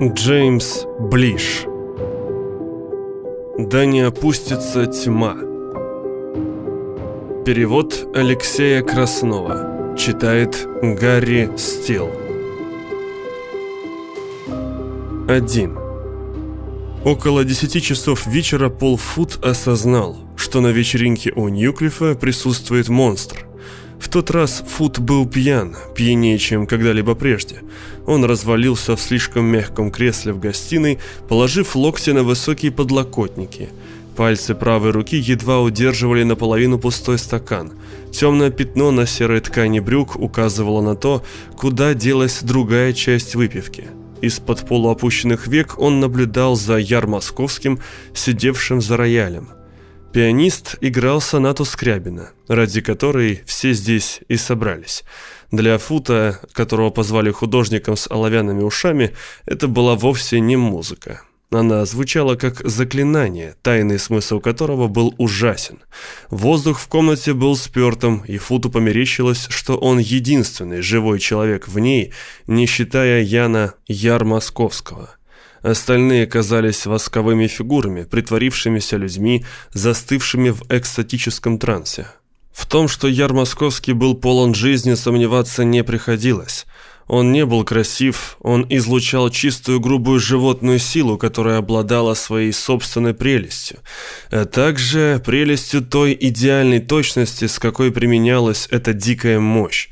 Джеймс Блиш. Да не опустится тьма Перевод Алексея Краснова. Читает Гарри Стил. 1 Около 10 часов вечера Пол Фут осознал, что на вечеринке у Ньюклифа присутствует монстр. В тот раз Фут был пьян, пьянее, чем когда-либо прежде. Он развалился в слишком мягком кресле в гостиной, положив локти на высокие подлокотники. Пальцы правой руки едва удерживали наполовину пустой стакан. Темное пятно на серой ткани брюк указывало на то, куда делась другая часть выпивки. Из-под полуопущенных век он наблюдал за Яр Московским, сидевшим за роялем. Пианист играл сонату Скрябина, ради которой все здесь и собрались. Для Фута, которого позвали художником с оловянными ушами, это была вовсе не музыка. Она звучала как заклинание, тайный смысл которого был ужасен. Воздух в комнате был спертым, и Футу померещилось, что он единственный живой человек в ней, не считая Яна Яр Московского. Остальные казались восковыми фигурами, притворившимися людьми, застывшими в экстатическом трансе. В том, что Яр Московский был полон жизни, сомневаться не приходилось. Он не был красив, он излучал чистую грубую животную силу, которая обладала своей собственной прелестью, а также прелестью той идеальной точности, с какой применялась эта дикая мощь.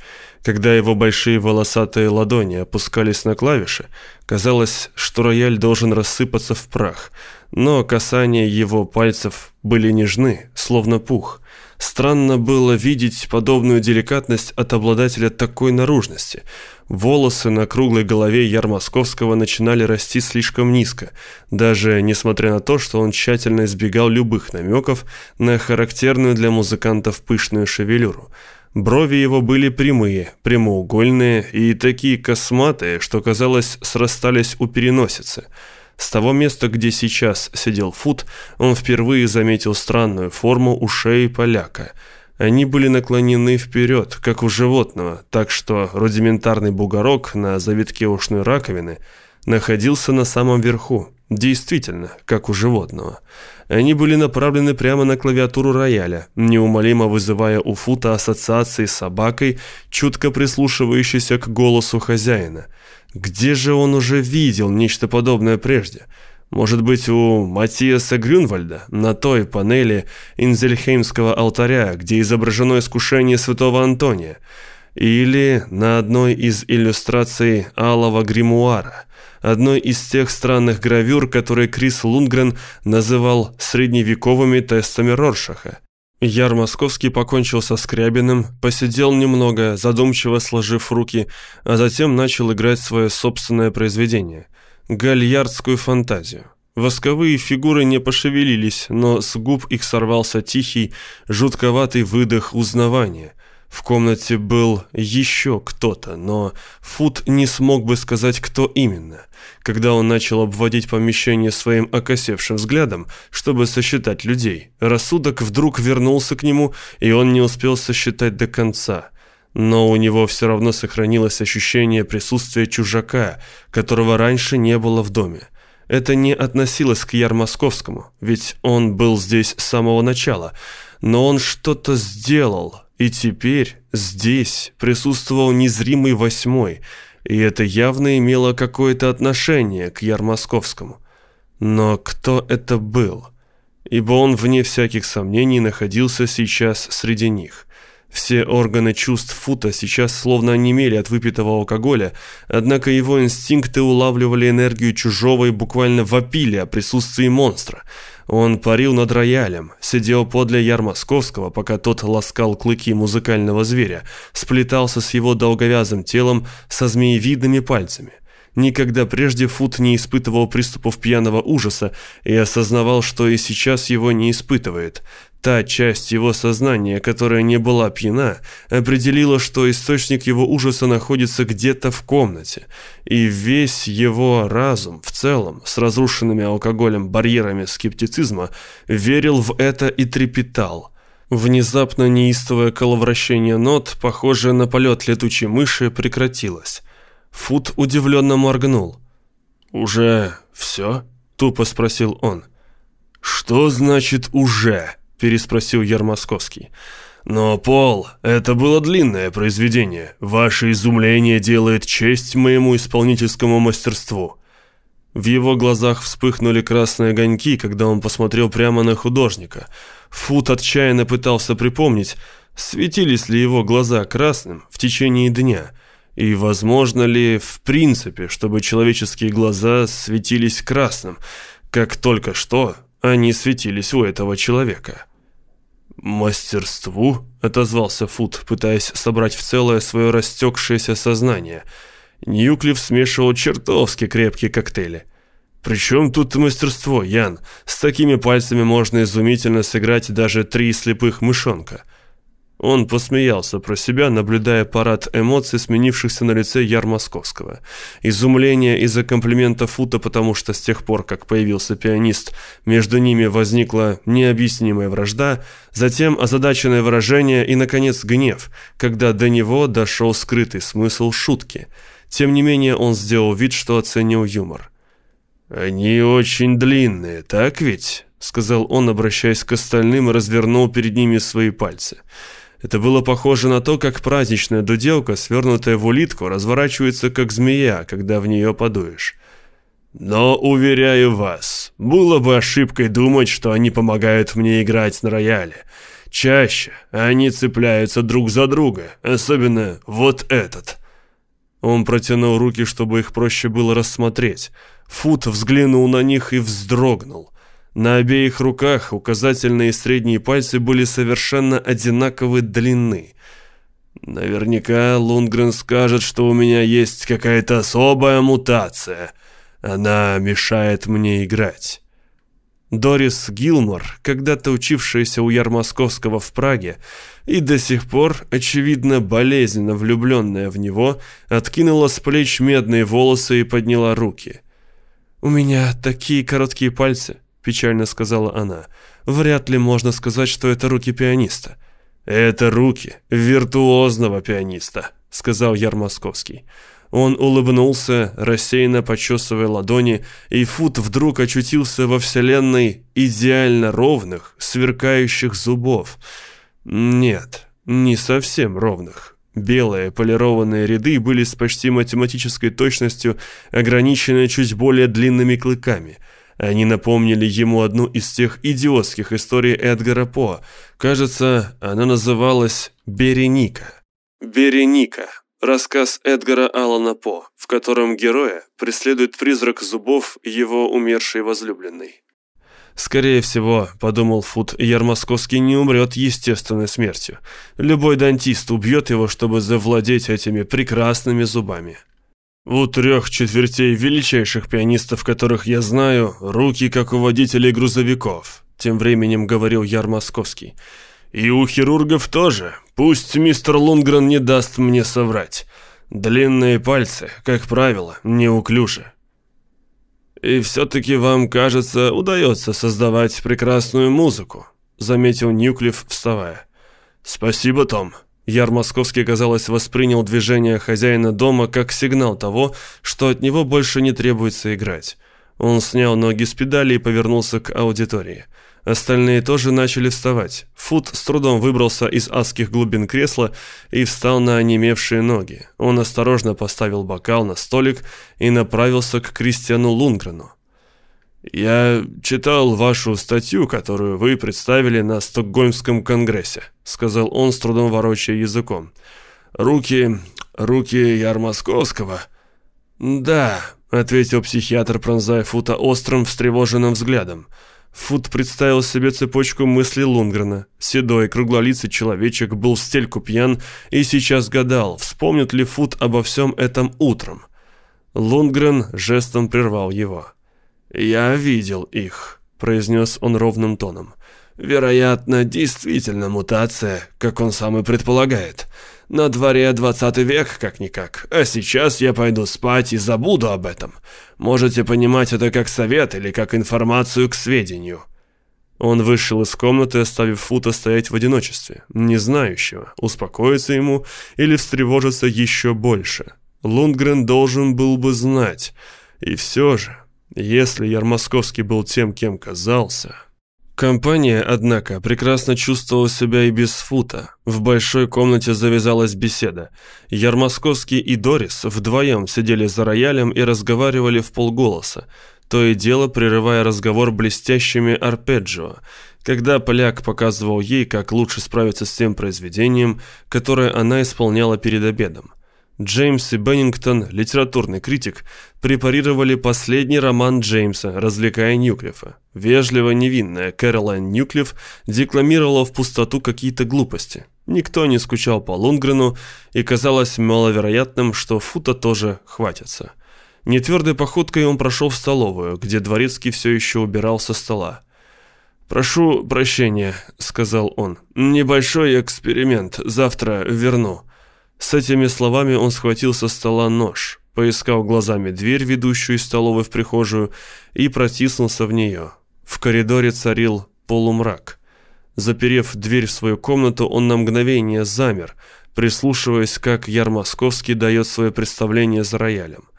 Когда его большие волосатые ладони опускались на клавиши, казалось, что рояль должен рассыпаться в прах, но касания его пальцев были нежны, словно пух. Странно было видеть подобную деликатность от обладателя такой наружности. Волосы на круглой голове Яр Московского начинали расти слишком низко, даже несмотря на то, что он тщательно избегал любых намеков на характерную для музыкантов пышную шевелюру. Брови его были прямые, прямоугольные и такие косматые, что, казалось, срастались у переносицы. С того места, где сейчас сидел Фут, он впервые заметил странную форму ушей поляка. Они были наклонены вперед, как у животного, так что рудиментарный бугорок на завитке ушной раковины находился на самом верху, действительно, как у животного. Они были направлены прямо на клавиатуру рояля, неумолимо вызывая у Фута ассоциации с собакой, чутко прислушивающейся к голосу хозяина. Где же он уже видел нечто подобное прежде? Может быть, у Матиаса Грюнвальда на той панели Инзельхеймского алтаря, где изображено искушение святого Антония? Или на одной из иллюстраций Алого гримуара, одной из тех странных гравюр, которые Крис Лундгрен называл средневековыми тестами Роршаха. Яр Московский покончил со Скрябиным, посидел немного, задумчиво сложив руки, а затем начал играть свое собственное произведение – гальярдскую фантазию. Восковые фигуры не пошевелились, но с губ их сорвался тихий, жутковатый выдох узнавания – в комнате был еще кто-то, но Фут не смог бы сказать, кто именно. Когда он начал обводить помещение своим окосевшим взглядом, чтобы сосчитать людей, рассудок вдруг вернулся к нему, и он не успел сосчитать до конца. Но у него все равно сохранилось ощущение присутствия чужака, которого раньше не было в доме. Это не относилось к Яр Московскому, ведь он был здесь с самого начала, но он что-то сделал, и теперь здесь присутствовал незримый восьмой, и это явно имело какое-то отношение к Ярмосковскому. Но кто это был? Ибо он, вне всяких сомнений, находился сейчас среди них. Все органы чувств Фута сейчас словно онемели от выпитого алкоголя, однако его инстинкты улавливали энергию чужого и буквально вопили о присутствии монстра – он парил над роялем, сидел подле Яр Московского, пока тот ласкал клыки музыкального зверя, сплетался с его долговязым телом со змеевидными пальцами. Никогда прежде Фут не испытывал приступов пьяного ужаса и осознавал, что и сейчас его не испытывает. Та часть его сознания, которая не была пьяна, определила, что источник его ужаса находится где-то в комнате, и весь его разум в целом, с разрушенными алкоголем барьерами скептицизма, верил в это и трепетал. Внезапно неистовое коловращение нот, похожее на полет летучей мыши, прекратилось. Фут удивленно моргнул. «Уже все?» — тупо спросил он. «Что значит «уже»?» — переспросил Ярмосковский. «Но, Пол, это было длинное произведение. Ваше изумление делает честь моему исполнительскому мастерству». В его глазах вспыхнули красные огоньки, когда он посмотрел прямо на художника. Фут отчаянно пытался припомнить, светились ли его глаза красным в течение дня, и возможно ли в принципе, чтобы человеческие глаза светились красным, как только что они светились у этого человека. «Мастерству?» — отозвался Фут, пытаясь собрать в целое свое растекшееся сознание. Ньюклифф смешивал чертовски крепкие коктейли. «Причем тут мастерство, Ян? С такими пальцами можно изумительно сыграть даже три слепых мышонка». Он посмеялся про себя, наблюдая парад эмоций, сменившихся на лице Яр Московского. Изумление из-за комплимента Фута, потому что с тех пор, как появился пианист, между ними возникла необъяснимая вражда, затем озадаченное выражение и, наконец, гнев, когда до него дошел скрытый смысл шутки. Тем не менее, он сделал вид, что оценил юмор. «Они очень длинные, так ведь?» — сказал он, обращаясь к остальным и развернул перед ними свои пальцы. Это было похоже на то, как праздничная дуделка, свернутая в улитку, разворачивается как змея, когда в нее подуешь. Но, уверяю вас, было бы ошибкой думать, что они помогают мне играть на рояле. Чаще они цепляются друг за друга, особенно вот этот. Он протянул руки, чтобы их проще было рассмотреть. Фут взглянул на них и вздрогнул. На обеих руках указательные и средние пальцы были совершенно одинаковой длины. Наверняка Лунгрен скажет, что у меня есть какая-то особая мутация. Она мешает мне играть. Дорис Гилмор, когда-то учившаяся у Ярмосковского в Праге и до сих пор, очевидно, болезненно влюбленная в него, откинула с плеч медные волосы и подняла руки. «У меня такие короткие пальцы», печально сказала она. Вряд ли можно сказать, что это руки пианиста. Это руки виртуозного пианиста, сказал Ярмосковский. Он улыбнулся, рассеянно почесывая ладони, и Фут вдруг очутился во вселенной идеально ровных, сверкающих зубов. Нет, не совсем ровных. Белые полированные ряды были с почти математической точностью ограничены чуть более длинными клыками – они напомнили ему одну из тех идиотских историй Эдгара По. Кажется, она называлась «Береника». «Береника» – рассказ Эдгара Аллана По, в котором героя преследует призрак зубов его умершей возлюбленной. Скорее всего, подумал Фут, Ярмосковский не умрет естественной смертью. Любой дантист убьет его, чтобы завладеть этими прекрасными зубами. У трех четвертей величайших пианистов, которых я знаю, руки как у водителей грузовиков, тем временем говорил Яр Московский. И у хирургов тоже. Пусть мистер Лунгрен не даст мне соврать. Длинные пальцы, как правило, неуклюжи. И все-таки вам, кажется, удается создавать прекрасную музыку, заметил Ньюклифф, вставая. Спасибо, Том. Яр Московский, казалось, воспринял движение хозяина дома как сигнал того, что от него больше не требуется играть. Он снял ноги с педали и повернулся к аудитории. Остальные тоже начали вставать. Фут с трудом выбрался из адских глубин кресла и встал на онемевшие ноги. Он осторожно поставил бокал на столик и направился к Кристиану Лунгрену. «Я читал вашу статью, которую вы представили на Стокгольмском конгрессе», сказал он, с трудом ворочая языком. «Руки... руки Ярмосковского?» «Да», — ответил психиатр, пронзая Фута острым, встревоженным взглядом. Фут представил себе цепочку мыслей Лунгрена. Седой, круглолицый человечек был в стельку пьян и сейчас гадал, вспомнит ли Фут обо всем этом утром. Лунгрен жестом прервал его. «Я видел их», — произнес он ровным тоном. «Вероятно, действительно мутация, как он сам и предполагает. На дворе двадцатый век, как-никак. А сейчас я пойду спать и забуду об этом. Можете понимать это как совет или как информацию к сведению». Он вышел из комнаты, оставив Фута стоять в одиночестве, не знающего, успокоиться ему или встревожиться еще больше. Лундгрен должен был бы знать. И все же, если Ярмосковский был тем, кем казался... Компания, однако, прекрасно чувствовала себя и без фута. В большой комнате завязалась беседа. Ярмосковский и Дорис вдвоем сидели за роялем и разговаривали в полголоса, то и дело прерывая разговор блестящими арпеджио, когда поляк показывал ей, как лучше справиться с тем произведением, которое она исполняла перед обедом. Джеймс и Беннингтон, литературный критик, препарировали последний роман Джеймса, развлекая Ньюклифа. Вежливо невинная Кэролайн Ньюклиф декламировала в пустоту какие-то глупости. Никто не скучал по Лунгрену, и казалось маловероятным, что Фута тоже хватится. Нетвердой походкой он прошел в столовую, где дворецкий все еще убирал со стола. «Прошу прощения», — сказал он. «Небольшой эксперимент. Завтра верну». С этими словами он схватил со стола нож, поискал глазами дверь, ведущую из столовой в прихожую, и протиснулся в нее. В коридоре царил полумрак. Заперев дверь в свою комнату, он на мгновение замер, прислушиваясь, как Яр Московский дает свое представление за роялем.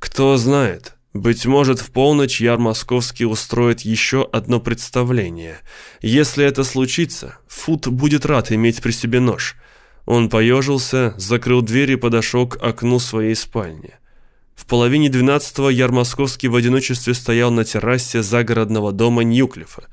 Кто знает, быть может, в полночь Яр Московский устроит еще одно представление. Если это случится, Фут будет рад иметь при себе нож – он поежился, закрыл дверь и подошел к окну своей спальни. В половине двенадцатого Ярмосковский в одиночестве стоял на террасе загородного дома Ньюклифа.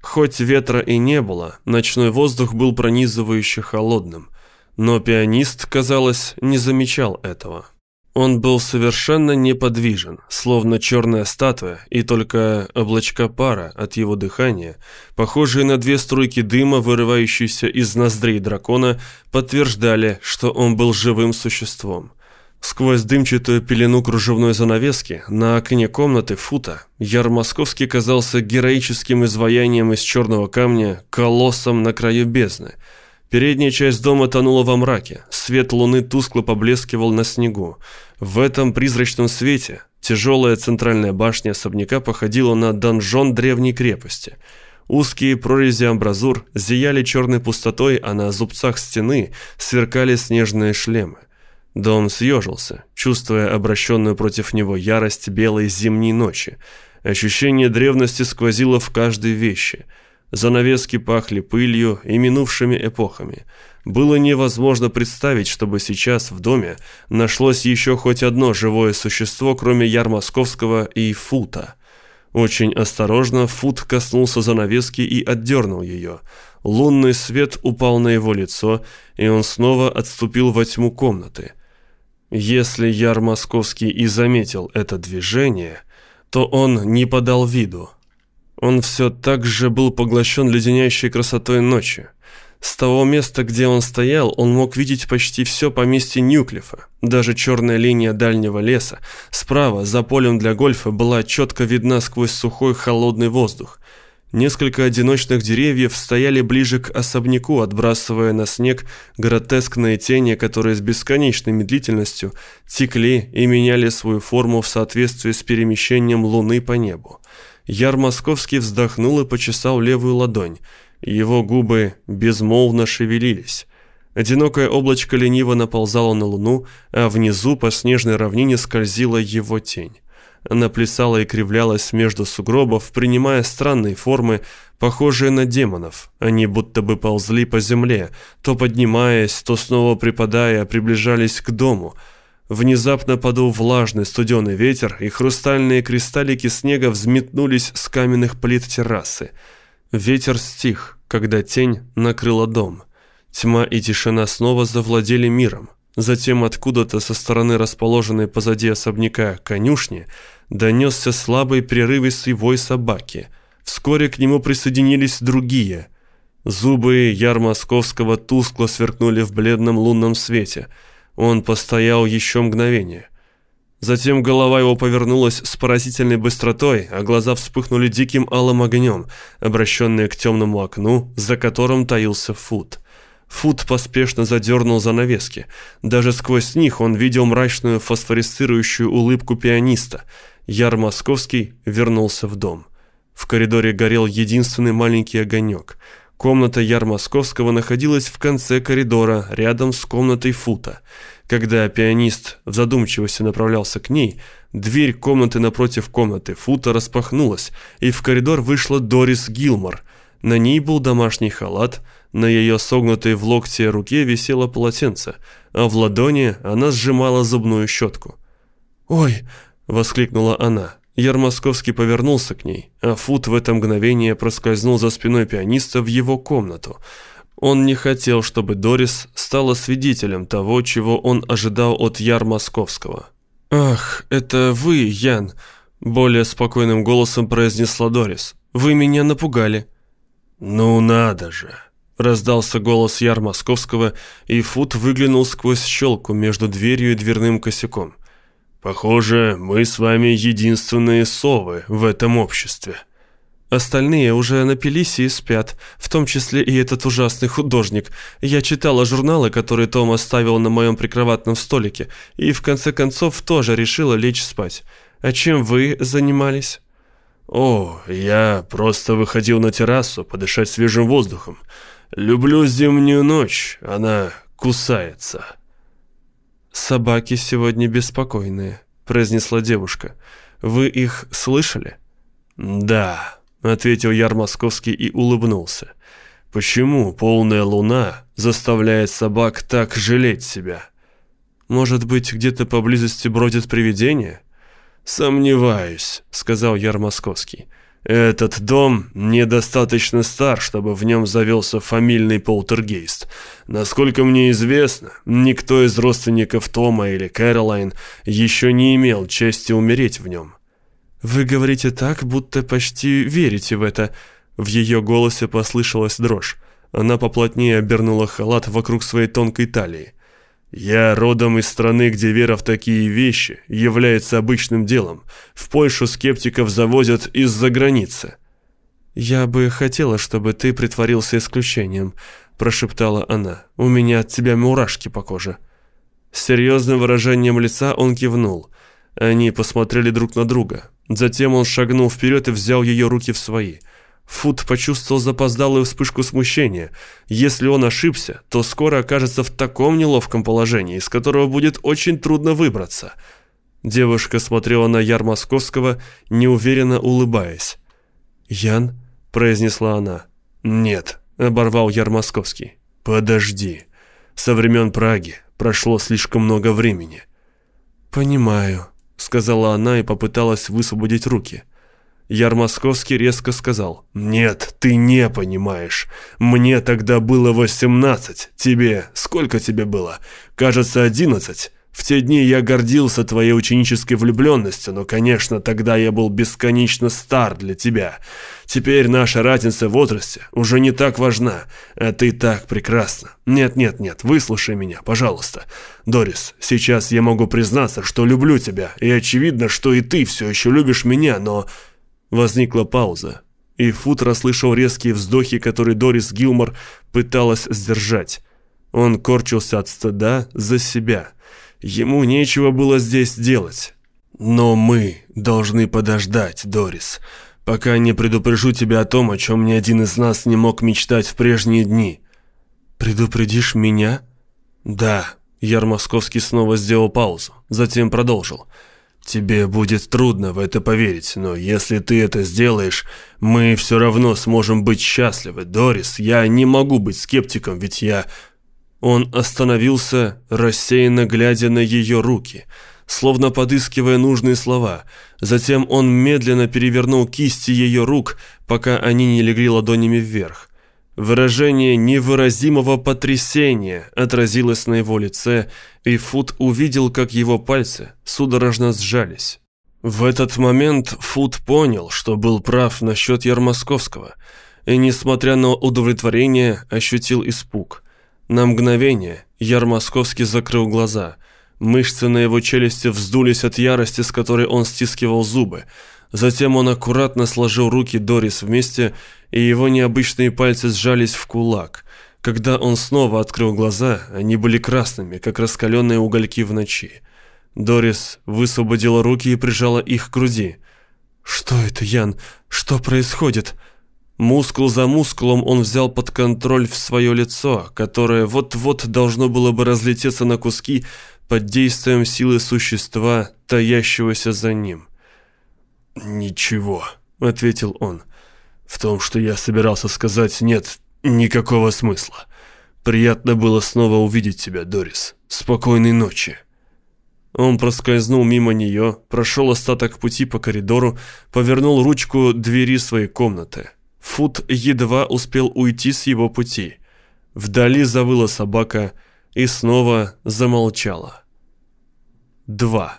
Хоть ветра и не было, ночной воздух был пронизывающе холодным. Но пианист, казалось, не замечал этого. Он был совершенно неподвижен, словно черная статуя, и только облачка пара от его дыхания, похожие на две струйки дыма, вырывающиеся из ноздрей дракона, подтверждали, что он был живым существом. Сквозь дымчатую пелену кружевной занавески на окне комнаты Фута Яр Московский казался героическим изваянием из черного камня, колоссом на краю бездны – Передняя часть дома тонула во мраке, свет луны тускло поблескивал на снегу. В этом призрачном свете тяжелая центральная башня особняка походила на донжон древней крепости. Узкие прорези амбразур зияли черной пустотой, а на зубцах стены сверкали снежные шлемы. Дом съежился, чувствуя обращенную против него ярость белой зимней ночи. Ощущение древности сквозило в каждой вещи – Занавески пахли пылью и минувшими эпохами. Было невозможно представить, чтобы сейчас в доме нашлось еще хоть одно живое существо, кроме Ярмосковского и Фута. Очень осторожно Фут коснулся занавески и отдернул ее. Лунный свет упал на его лицо, и он снова отступил во тьму комнаты. Если Яр Московский и заметил это движение, то он не подал виду. Он все так же был поглощен леденящей красотой ночи. С того места, где он стоял, он мог видеть почти все поместье Ньюклифа. Даже черная линия дальнего леса, справа, за полем для гольфа, была четко видна сквозь сухой холодный воздух. Несколько одиночных деревьев стояли ближе к особняку, отбрасывая на снег гротескные тени, которые с бесконечной медлительностью текли и меняли свою форму в соответствии с перемещением луны по небу. Яр Московский вздохнул и почесал левую ладонь. Его губы безмолвно шевелились. Одинокое облачко лениво наползало на луну, а внизу по снежной равнине скользила его тень. Она плясала и кривлялась между сугробов, принимая странные формы, похожие на демонов. Они будто бы ползли по земле, то поднимаясь, то снова припадая, приближались к дому – Внезапно подул влажный студеный ветер, и хрустальные кристаллики снега взметнулись с каменных плит террасы. Ветер стих, когда тень накрыла дом. Тьма и тишина снова завладели миром. Затем откуда-то со стороны расположенной позади особняка конюшни донесся слабый прерывистый вой собаки. Вскоре к нему присоединились другие. Зубы Яр Московского тускло сверкнули в бледном лунном свете – он постоял еще мгновение. Затем голова его повернулась с поразительной быстротой, а глаза вспыхнули диким алым огнем, обращенные к темному окну, за которым таился Фут. Фут поспешно задернул занавески. Даже сквозь них он видел мрачную фосфорисцирующую улыбку пианиста. Яр Московский вернулся в дом. В коридоре горел единственный маленький огонек. Комната Яр Московского находилась в конце коридора, рядом с комнатой Фута. Когда пианист в задумчивости направлялся к ней, дверь комнаты напротив комнаты Фута распахнулась, и в коридор вышла Дорис Гилмор. На ней был домашний халат, на ее согнутой в локте руке висело полотенце, а в ладони она сжимала зубную щетку. «Ой!» — воскликнула она. Яр Московский повернулся к ней, а Фут в это мгновение проскользнул за спиной пианиста в его комнату. Он не хотел, чтобы Дорис стала свидетелем того, чего он ожидал от Яр Московского. «Ах, это вы, Ян!» – более спокойным голосом произнесла Дорис. «Вы меня напугали». «Ну надо же!» – раздался голос Яр Московского, и Фут выглянул сквозь щелку между дверью и дверным косяком. Похоже, мы с вами единственные совы в этом обществе. Остальные уже напились и спят, в том числе и этот ужасный художник. Я читала журналы, которые Том оставил на моем прикроватном столике, и в конце концов тоже решила лечь спать. А чем вы занимались? О, я просто выходил на террасу подышать свежим воздухом. Люблю зимнюю ночь, она кусается. «Собаки сегодня беспокойные», — произнесла девушка. «Вы их слышали?» «Да», — ответил Яр Московский и улыбнулся. «Почему полная луна заставляет собак так жалеть себя?» «Может быть, где-то поблизости бродит привидение?» «Сомневаюсь», — сказал Яр Московский. Этот дом недостаточно стар, чтобы в нем завелся фамильный полтергейст. Насколько мне известно, никто из родственников Тома или Кэролайн еще не имел чести умереть в нем. «Вы говорите так, будто почти верите в это». В ее голосе послышалась дрожь. Она поплотнее обернула халат вокруг своей тонкой талии. Я родом из страны, где вера в такие вещи является обычным делом. В Польшу скептиков завозят из-за границы. «Я бы хотела, чтобы ты притворился исключением», – прошептала она. «У меня от тебя мурашки по коже». С серьезным выражением лица он кивнул. Они посмотрели друг на друга. Затем он шагнул вперед и взял ее руки в свои – Фуд почувствовал запоздалую вспышку смущения. Если он ошибся, то скоро окажется в таком неловком положении, из которого будет очень трудно выбраться. Девушка смотрела на Яр Московского, неуверенно улыбаясь. «Ян?» – произнесла она. «Нет», – оборвал Яр Московский. «Подожди. Со времен Праги прошло слишком много времени». «Понимаю», – сказала она и попыталась высвободить руки – Яр Московский резко сказал. «Нет, ты не понимаешь. Мне тогда было восемнадцать. Тебе... Сколько тебе было? Кажется, одиннадцать. В те дни я гордился твоей ученической влюбленностью, но, конечно, тогда я был бесконечно стар для тебя. Теперь наша разница в возрасте уже не так важна, а ты так прекрасна. Нет-нет-нет, выслушай меня, пожалуйста. Дорис, сейчас я могу признаться, что люблю тебя, и очевидно, что и ты все еще любишь меня, но... Возникла пауза, и Фут расслышал резкие вздохи, которые Дорис Гилмор пыталась сдержать. Он корчился от стыда за себя. Ему нечего было здесь делать. «Но мы должны подождать, Дорис, пока не предупрежу тебя о том, о чем ни один из нас не мог мечтать в прежние дни». «Предупредишь меня?» «Да». Яр Московский снова сделал паузу, затем продолжил. Тебе будет трудно в это поверить, но если ты это сделаешь, мы все равно сможем быть счастливы. Дорис, я не могу быть скептиком, ведь я...» Он остановился, рассеянно глядя на ее руки, словно подыскивая нужные слова. Затем он медленно перевернул кисти ее рук, пока они не легли ладонями вверх. Выражение невыразимого потрясения отразилось на его лице, и Фут увидел, как его пальцы судорожно сжались. В этот момент Фут понял, что был прав насчет Ярмосковского, и, несмотря на удовлетворение, ощутил испуг. На мгновение Ярмосковский закрыл глаза. Мышцы на его челюсти вздулись от ярости, с которой он стискивал зубы. Затем он аккуратно сложил руки Дорис вместе и его необычные пальцы сжались в кулак. Когда он снова открыл глаза, они были красными, как раскаленные угольки в ночи. Дорис высвободила руки и прижала их к груди. «Что это, Ян? Что происходит?» Мускул за мускулом он взял под контроль в свое лицо, которое вот-вот должно было бы разлететься на куски под действием силы существа, таящегося за ним. «Ничего», — ответил он. «В том, что я собирался сказать, нет никакого смысла. Приятно было снова увидеть тебя, Дорис. Спокойной ночи». Он проскользнул мимо нее, прошел остаток пути по коридору, повернул ручку двери своей комнаты. Фут едва успел уйти с его пути. Вдали завыла собака и снова замолчала. 2.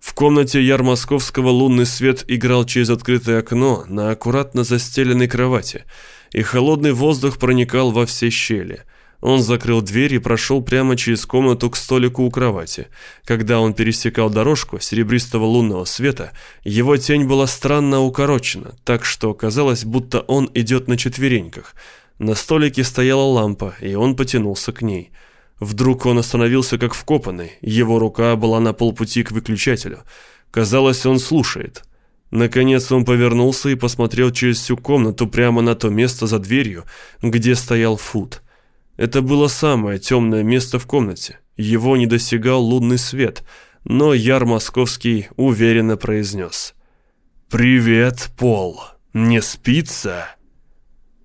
В комнате Яр Московского лунный свет играл через открытое окно на аккуратно застеленной кровати, и холодный воздух проникал во все щели – он закрыл дверь и прошел прямо через комнату к столику у кровати. Когда он пересекал дорожку серебристого лунного света, его тень была странно укорочена, так что казалось, будто он идет на четвереньках. На столике стояла лампа, и он потянулся к ней. Вдруг он остановился как вкопанный, его рука была на полпути к выключателю. Казалось, он слушает. Наконец он повернулся и посмотрел через всю комнату прямо на то место за дверью, где стоял Фут. Это было самое темное место в комнате. Его не достигал лунный свет, но Яр Московский уверенно произнес. «Привет, Пол. Не спится?»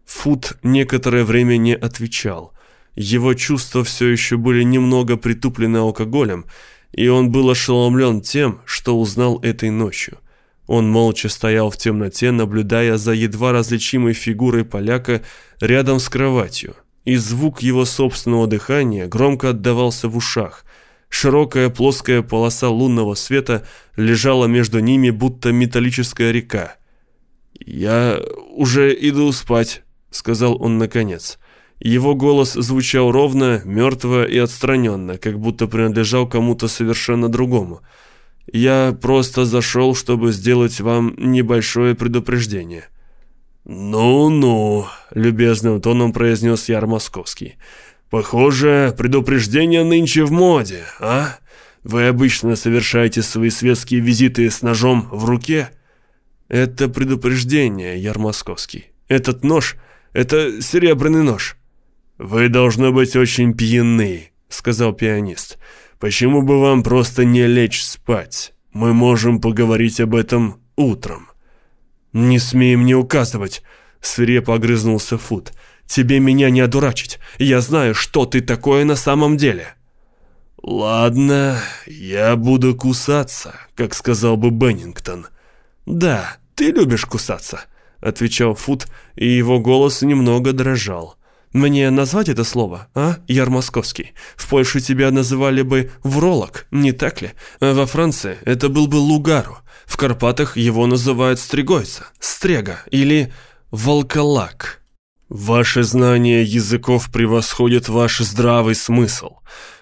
Фут некоторое время не отвечал. Его чувства все еще были немного притуплены алкоголем, и он был ошеломлен тем, что узнал этой ночью. Он молча стоял в темноте, наблюдая за едва различимой фигурой поляка рядом с кроватью и звук его собственного дыхания громко отдавался в ушах. Широкая плоская полоса лунного света лежала между ними, будто металлическая река. «Я уже иду спать», — сказал он наконец. Его голос звучал ровно, мертво и отстраненно, как будто принадлежал кому-то совершенно другому. «Я просто зашел, чтобы сделать вам небольшое предупреждение». «Ну-ну», — любезным тоном произнес Яр Московский. «Похоже, предупреждение нынче в моде, а? Вы обычно совершаете свои светские визиты с ножом в руке?» «Это предупреждение, Яр Московский. Этот нож — это серебряный нож». «Вы должны быть очень пьяны», — сказал пианист. «Почему бы вам просто не лечь спать? Мы можем поговорить об этом утром». «Не смей мне указывать!» — свирепо огрызнулся Фут. «Тебе меня не одурачить. Я знаю, что ты такое на самом деле». «Ладно, я буду кусаться, как сказал бы Беннингтон». «Да, ты любишь кусаться», — отвечал Фут, и его голос немного дрожал. «Мне назвать это слово, а, Яр Московский? В Польше тебя называли бы «вролок», не так ли? А во Франции это был бы «лугару». В Карпатах его называют стригойца, стрега или волколак. Ваше знание языков превосходит ваш здравый смысл.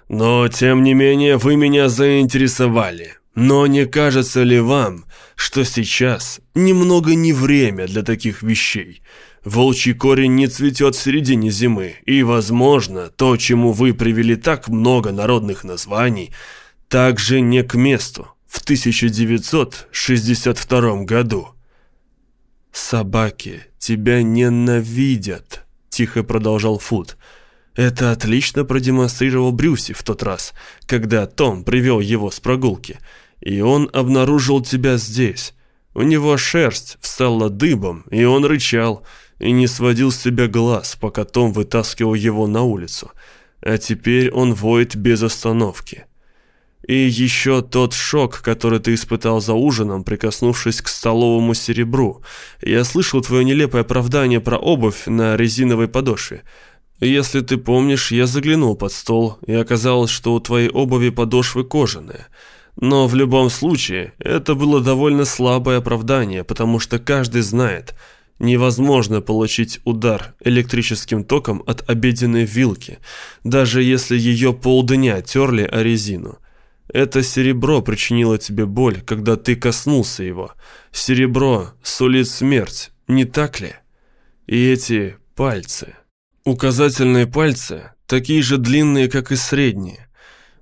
Но, тем не менее, вы меня заинтересовали. Но не кажется ли вам, что сейчас немного не время для таких вещей? Волчий корень не цветет в середине зимы, и, возможно, то, чему вы привели так много народных названий, также не к месту в 1962 году. «Собаки тебя ненавидят», — тихо продолжал Фуд. «Это отлично продемонстрировал Брюси в тот раз, когда Том привел его с прогулки, и он обнаружил тебя здесь. У него шерсть встала дыбом, и он рычал, и не сводил с себя глаз, пока Том вытаскивал его на улицу. А теперь он воет без остановки. И еще тот шок, который ты испытал за ужином, прикоснувшись к столовому серебру. Я слышал твое нелепое оправдание про обувь на резиновой подошве. Если ты помнишь, я заглянул под стол, и оказалось, что у твоей обуви подошвы кожаные. Но в любом случае, это было довольно слабое оправдание, потому что каждый знает, невозможно получить удар электрическим током от обеденной вилки, даже если ее полдня терли о резину. Это серебро причинило тебе боль, когда ты коснулся его. Серебро сулит смерть, не так ли? И эти пальцы. Указательные пальцы такие же длинные, как и средние.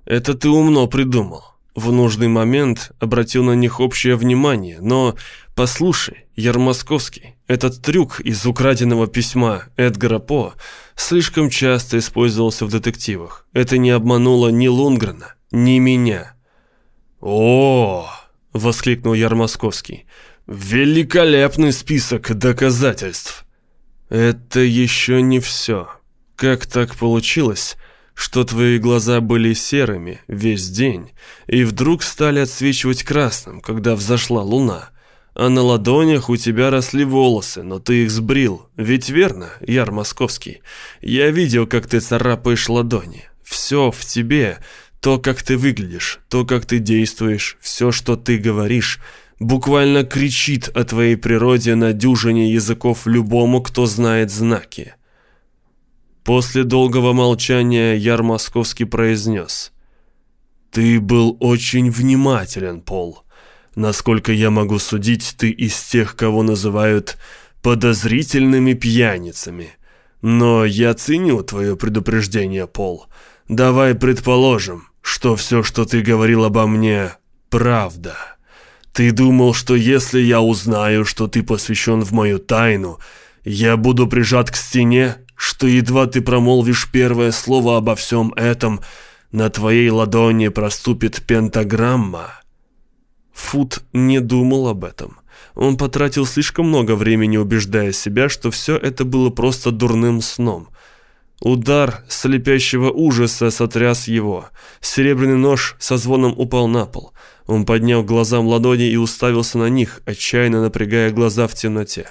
Это ты умно придумал. В нужный момент обратил на них общее внимание, но Послушай, Ярмосковский, этот трюк из украденного письма Эдгара По слишком часто использовался в детективах. Это не обмануло ни Лунгрена, ни меня. О, воскликнул Ярмосковский. Великолепный список доказательств. Это еще не все. Как так получилось, что твои глаза были серыми весь день и вдруг стали отсвечивать красным, когда взошла луна? А на ладонях у тебя росли волосы, но ты их сбрил. Ведь верно, Яр Московский? Я видел, как ты царапаешь ладони. Все в тебе, то, как ты выглядишь, то, как ты действуешь, все, что ты говоришь, буквально кричит о твоей природе на дюжине языков любому, кто знает знаки. После долгого молчания Яр Московский произнес. «Ты был очень внимателен, Пол». Насколько я могу судить, ты из тех, кого называют подозрительными пьяницами. Но я ценю твое предупреждение, Пол. Давай предположим, что все, что ты говорил обо мне, правда. Ты думал, что если я узнаю, что ты посвящен в мою тайну, я буду прижат к стене, что едва ты промолвишь первое слово обо всем этом, на твоей ладони проступит пентаграмма, Фуд не думал об этом. Он потратил слишком много времени, убеждая себя, что все это было просто дурным сном. Удар слепящего ужаса сотряс его. Серебряный нож со звоном упал на пол. Он поднял глазам ладони и уставился на них, отчаянно напрягая глаза в темноте.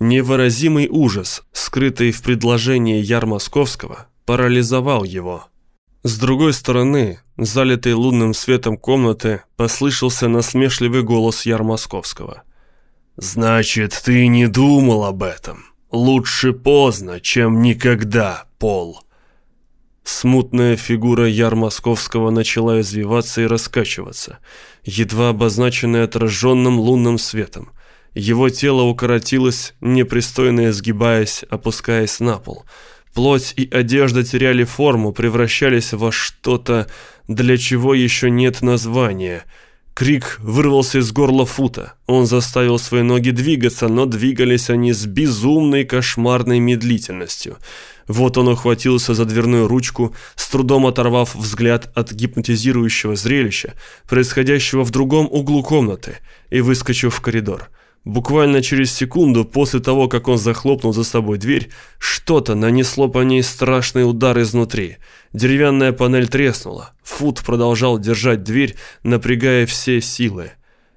Невыразимый ужас, скрытый в предложении Яр Московского, парализовал его. С другой стороны, залитой лунным светом комнаты, послышался насмешливый голос Яр Московского. «Значит, ты не думал об этом? Лучше поздно, чем никогда, Пол». Смутная фигура Яр Московского начала извиваться и раскачиваться, едва обозначенная отраженным лунным светом. Его тело укоротилось, непристойно изгибаясь, опускаясь на пол – Плоть и одежда теряли форму, превращались во что-то, для чего еще нет названия. Крик вырвался из горла Фута. Он заставил свои ноги двигаться, но двигались они с безумной кошмарной медлительностью. Вот он ухватился за дверную ручку, с трудом оторвав взгляд от гипнотизирующего зрелища, происходящего в другом углу комнаты, и выскочил в коридор. Буквально через секунду после того, как он захлопнул за собой дверь, что-то нанесло по ней страшный удар изнутри. Деревянная панель треснула. Фут продолжал держать дверь, напрягая все силы.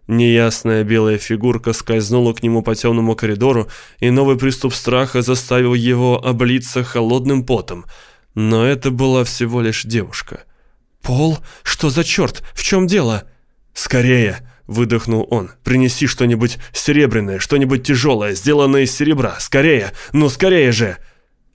Неясная белая фигурка скользнула к нему по темному коридору, и новый приступ страха заставил его облиться холодным потом. Но это была всего лишь девушка. «Пол, что за черт? В чем дело?» «Скорее!» Выдохнул он. «Принеси что-нибудь серебряное, что-нибудь тяжелое, сделанное из серебра. Скорее! Ну, скорее же!»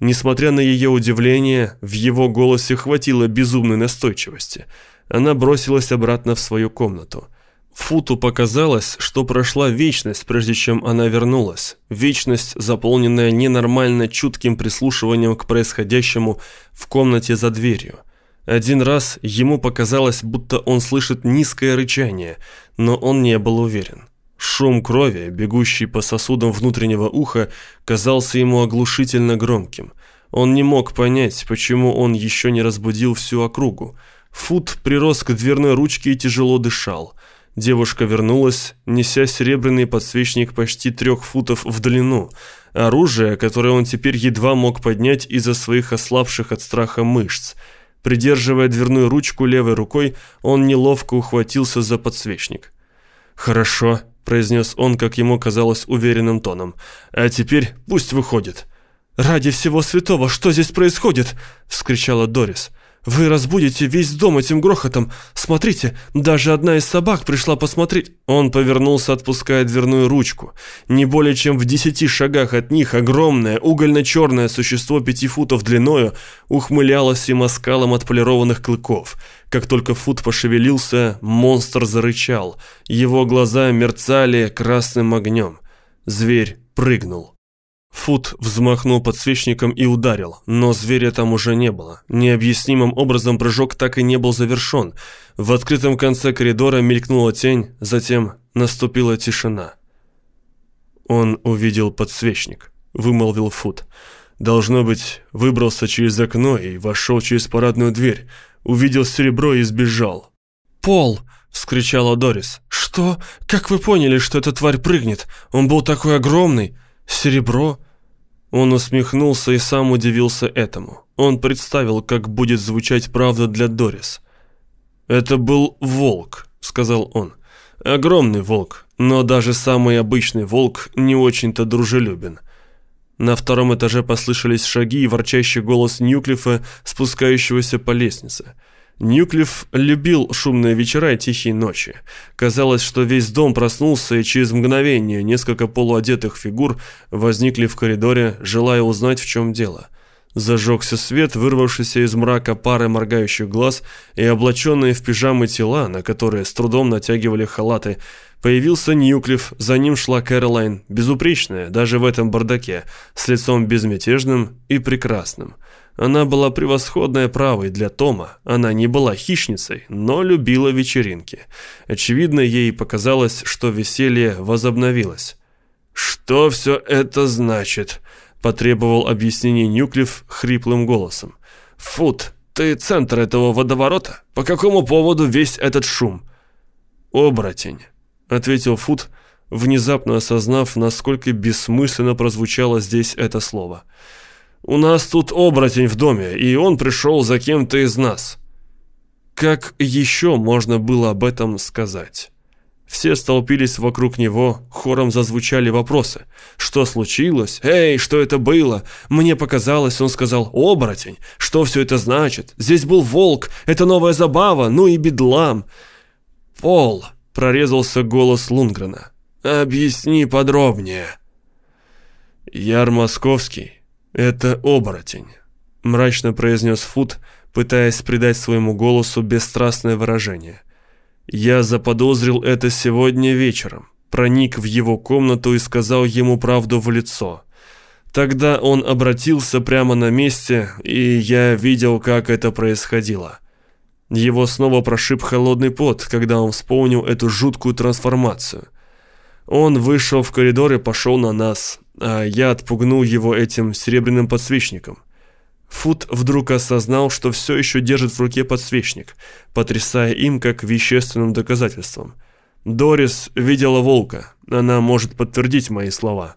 Несмотря на ее удивление, в его голосе хватило безумной настойчивости. Она бросилась обратно в свою комнату. Футу показалось, что прошла вечность, прежде чем она вернулась. Вечность, заполненная ненормально чутким прислушиванием к происходящему в комнате за дверью. Один раз ему показалось, будто он слышит низкое рычание, но он не был уверен. Шум крови, бегущий по сосудам внутреннего уха, казался ему оглушительно громким. Он не мог понять, почему он еще не разбудил всю округу. Фут прирос к дверной ручке и тяжело дышал. Девушка вернулась, неся серебряный подсвечник почти трех футов в длину. Оружие, которое он теперь едва мог поднять из-за своих ослабших от страха мышц – Придерживая дверную ручку левой рукой, он неловко ухватился за подсвечник. «Хорошо», — произнес он, как ему казалось, уверенным тоном. «А теперь пусть выходит». «Ради всего святого, что здесь происходит?» — вскричала Дорис. Вы разбудите весь дом этим грохотом. Смотрите, даже одна из собак пришла посмотреть. Он повернулся, отпуская дверную ручку. Не более чем в десяти шагах от них огромное угольно-черное существо пяти футов длиною ухмылялось им оскалом отполированных клыков. Как только Фут пошевелился, монстр зарычал. Его глаза мерцали красным огнем. Зверь прыгнул. Фут взмахнул подсвечником и ударил, но зверя там уже не было. Необъяснимым образом прыжок так и не был завершен. В открытом конце коридора мелькнула тень, затем наступила тишина. Он увидел подсвечник, вымолвил Фут. Должно быть, выбрался через окно и вошел через парадную дверь, увидел серебро и сбежал. «Пол!» — вскричала Дорис. «Что? Как вы поняли, что эта тварь прыгнет? Он был такой огромный! Серебро!» Он усмехнулся и сам удивился этому. Он представил, как будет звучать правда для Дорис. «Это был волк», — сказал он. «Огромный волк, но даже самый обычный волк не очень-то дружелюбен». На втором этаже послышались шаги и ворчащий голос Ньюклифа, спускающегося по лестнице. Ньюклифф любил шумные вечера и тихие ночи. Казалось, что весь дом проснулся, и через мгновение несколько полуодетых фигур возникли в коридоре, желая узнать, в чем дело. Зажегся свет, вырвавшийся из мрака пары моргающих глаз, и облаченные в пижамы тела, на которые с трудом натягивали халаты, появился Ньюклифф, за ним шла Кэролайн, безупречная, даже в этом бардаке, с лицом безмятежным и прекрасным. Она была превосходной правой для Тома, она не была хищницей, но любила вечеринки. Очевидно, ей показалось, что веселье возобновилось. «Что все это значит?» Потребовал объяснений Нюклиф хриплым голосом. «Фут, ты центр этого водоворота? По какому поводу весь этот шум?» «Оборотень», — ответил Фут, внезапно осознав, насколько бессмысленно прозвучало здесь это слово. «У нас тут оборотень в доме, и он пришел за кем-то из нас». Как еще можно было об этом сказать? Все столпились вокруг него, хором зазвучали вопросы. Что случилось? Эй, что это было? Мне показалось, он сказал, оборотень. Что все это значит? Здесь был волк, это новая забава, ну и бедлам. Пол, прорезался голос Лунгрена. Объясни подробнее. Яр Московский, это оборотень, мрачно произнес Фут, пытаясь придать своему голосу бесстрастное выражение. Я заподозрил это сегодня вечером, проник в его комнату и сказал ему правду в лицо. Тогда он обратился прямо на месте, и я видел, как это происходило. Его снова прошиб холодный пот, когда он вспомнил эту жуткую трансформацию. Он вышел в коридор и пошел на нас, а я отпугнул его этим серебряным подсвечником. Фут вдруг осознал, что все еще держит в руке подсвечник, потрясая им как вещественным доказательством. Дорис видела волка, она может подтвердить мои слова.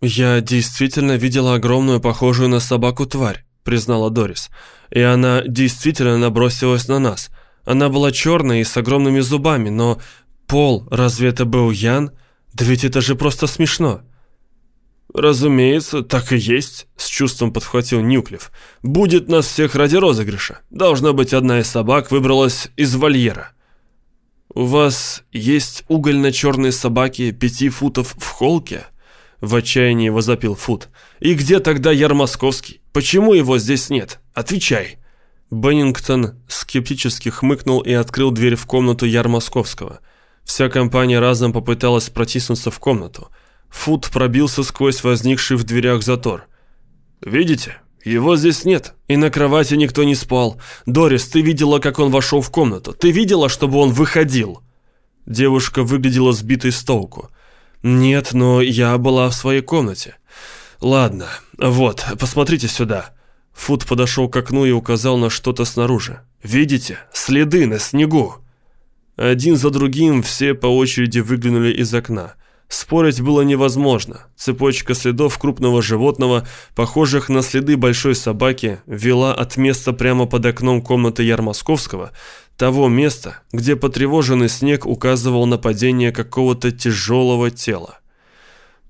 «Я действительно видела огромную, похожую на собаку тварь», — признала Дорис. «И она действительно набросилась на нас. Она была черной и с огромными зубами, но... Пол, разве это был Ян? Да ведь это же просто смешно». «Разумеется, так и есть», — с чувством подхватил Нюклев. «Будет нас всех ради розыгрыша. Должна быть, одна из собак выбралась из вольера». «У вас есть угольно-черные собаки пяти футов в холке?» В отчаянии возопил Фут. «И где тогда Яр Московский? Почему его здесь нет? Отвечай!» Беннингтон скептически хмыкнул и открыл дверь в комнату Яр Московского. Вся компания разом попыталась протиснуться в комнату — Фут пробился сквозь возникший в дверях затор. «Видите? Его здесь нет. И на кровати никто не спал. Дорис, ты видела, как он вошел в комнату? Ты видела, чтобы он выходил?» Девушка выглядела сбитой с толку. «Нет, но я была в своей комнате». «Ладно, вот, посмотрите сюда». Фут подошел к окну и указал на что-то снаружи. «Видите? Следы на снегу!» Один за другим все по очереди выглянули из окна. Спорить было невозможно. Цепочка следов крупного животного, похожих на следы большой собаки, вела от места прямо под окном комнаты Ярмосковского, того места, где потревоженный снег указывал на падение какого-то тяжелого тела.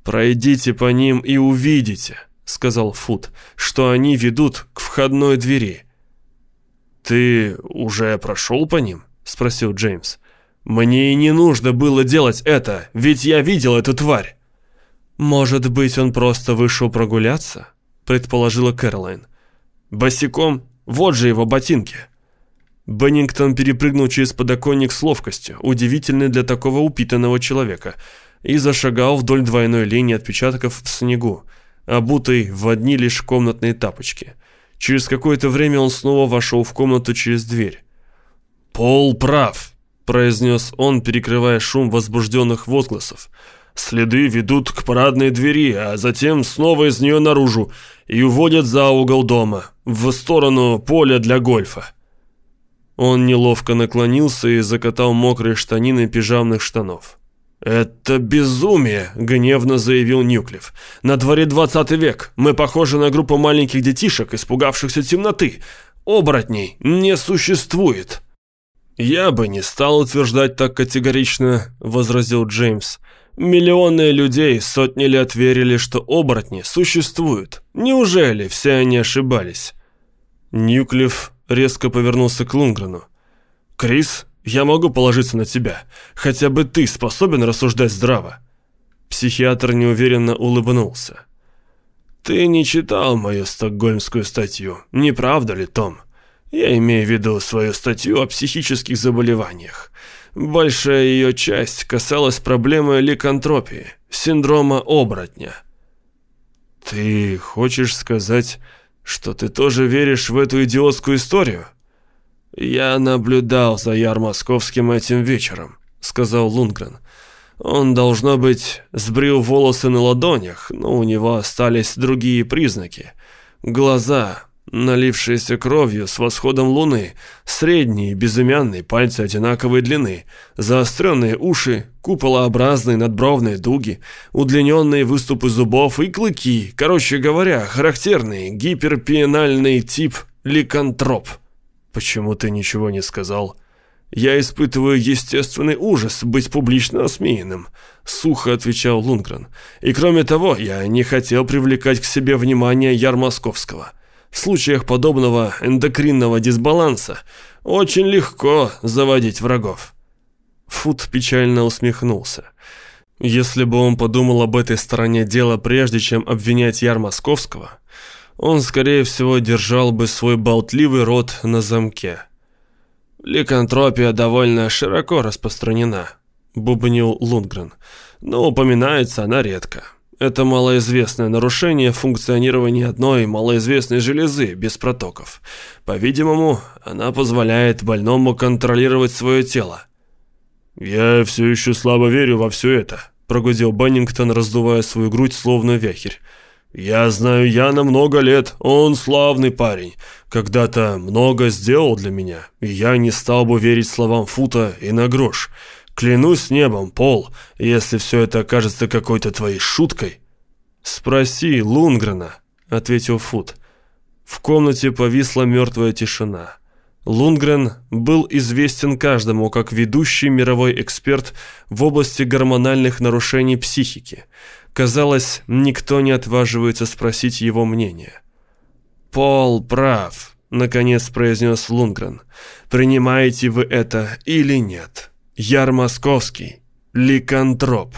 «Пройдите по ним и увидите», — сказал Фут, — «что они ведут к входной двери». «Ты уже прошел по ним?» — спросил Джеймс. Мне и не нужно было делать это, ведь я видел эту тварь. Может быть, он просто вышел прогуляться? предположила Кэролайн. Босиком? Вот же его ботинки. Беннингтон перепрыгнул через подоконник с ловкостью, удивительной для такого упитанного человека, и зашагал вдоль двойной линии отпечатков в снегу, обутый в одни лишь комнатные тапочки. Через какое-то время он снова вошел в комнату через дверь. «Пол прав», произнес он, перекрывая шум возбужденных возгласов. Следы ведут к парадной двери, а затем снова из нее наружу и уводят за угол дома, в сторону поля для гольфа. Он неловко наклонился и закатал мокрые штанины пижамных штанов. «Это безумие!» — гневно заявил Нюклев. «На дворе 20 век. Мы похожи на группу маленьких детишек, испугавшихся темноты. Оборотней не существует!» «Я бы не стал утверждать так категорично», — возразил Джеймс. «Миллионы людей сотни лет верили, что оборотни существуют. Неужели все они ошибались?» Ньюклифф резко повернулся к Лунгрену. «Крис, я могу положиться на тебя. Хотя бы ты способен рассуждать здраво». Психиатр неуверенно улыбнулся. «Ты не читал мою стокгольмскую статью, не правда ли, Том?» Я имею в виду свою статью о психических заболеваниях. Большая ее часть касалась проблемы ликантропии, синдрома оборотня. Ты хочешь сказать, что ты тоже веришь в эту идиотскую историю? Я наблюдал за Яр Московским этим вечером, сказал Лунгрен. Он, должно быть, сбрил волосы на ладонях, но у него остались другие признаки. Глаза, налившиеся кровью с восходом луны, средние, безымянные пальцы одинаковой длины, заостренные уши, куполообразные надбровные дуги, удлиненные выступы зубов и клыки, короче говоря, характерный гиперпиенальный тип ликантроп. Почему ты ничего не сказал? Я испытываю естественный ужас быть публично осмеянным, сухо отвечал Лунгрен. И кроме того, я не хотел привлекать к себе внимание Яр Московского. В случаях подобного эндокринного дисбаланса очень легко заводить врагов. Фут печально усмехнулся. Если бы он подумал об этой стороне дела прежде, чем обвинять Яр Московского, он, скорее всего, держал бы свой болтливый рот на замке. «Ликантропия довольно широко распространена», — бубнил Лундгрен, «но упоминается она редко. Это малоизвестное нарушение функционирования одной малоизвестной железы без протоков. По-видимому, она позволяет больному контролировать свое тело. «Я все еще слабо верю во все это», – прогудел Баннингтон, раздувая свою грудь словно вяхерь. «Я знаю Яна много лет, он славный парень. Когда-то много сделал для меня, и я не стал бы верить словам Фута и на грош. Клянусь небом, Пол, если все это окажется какой-то твоей шуткой. Спроси Лунгрена, ответил Фут. В комнате повисла мертвая тишина. Лунгрен был известен каждому как ведущий мировой эксперт в области гормональных нарушений психики. Казалось, никто не отваживается спросить его мнение. «Пол прав», — наконец произнес Лунгрен. «Принимаете вы это или нет?» Яр Московский. Ликантроп.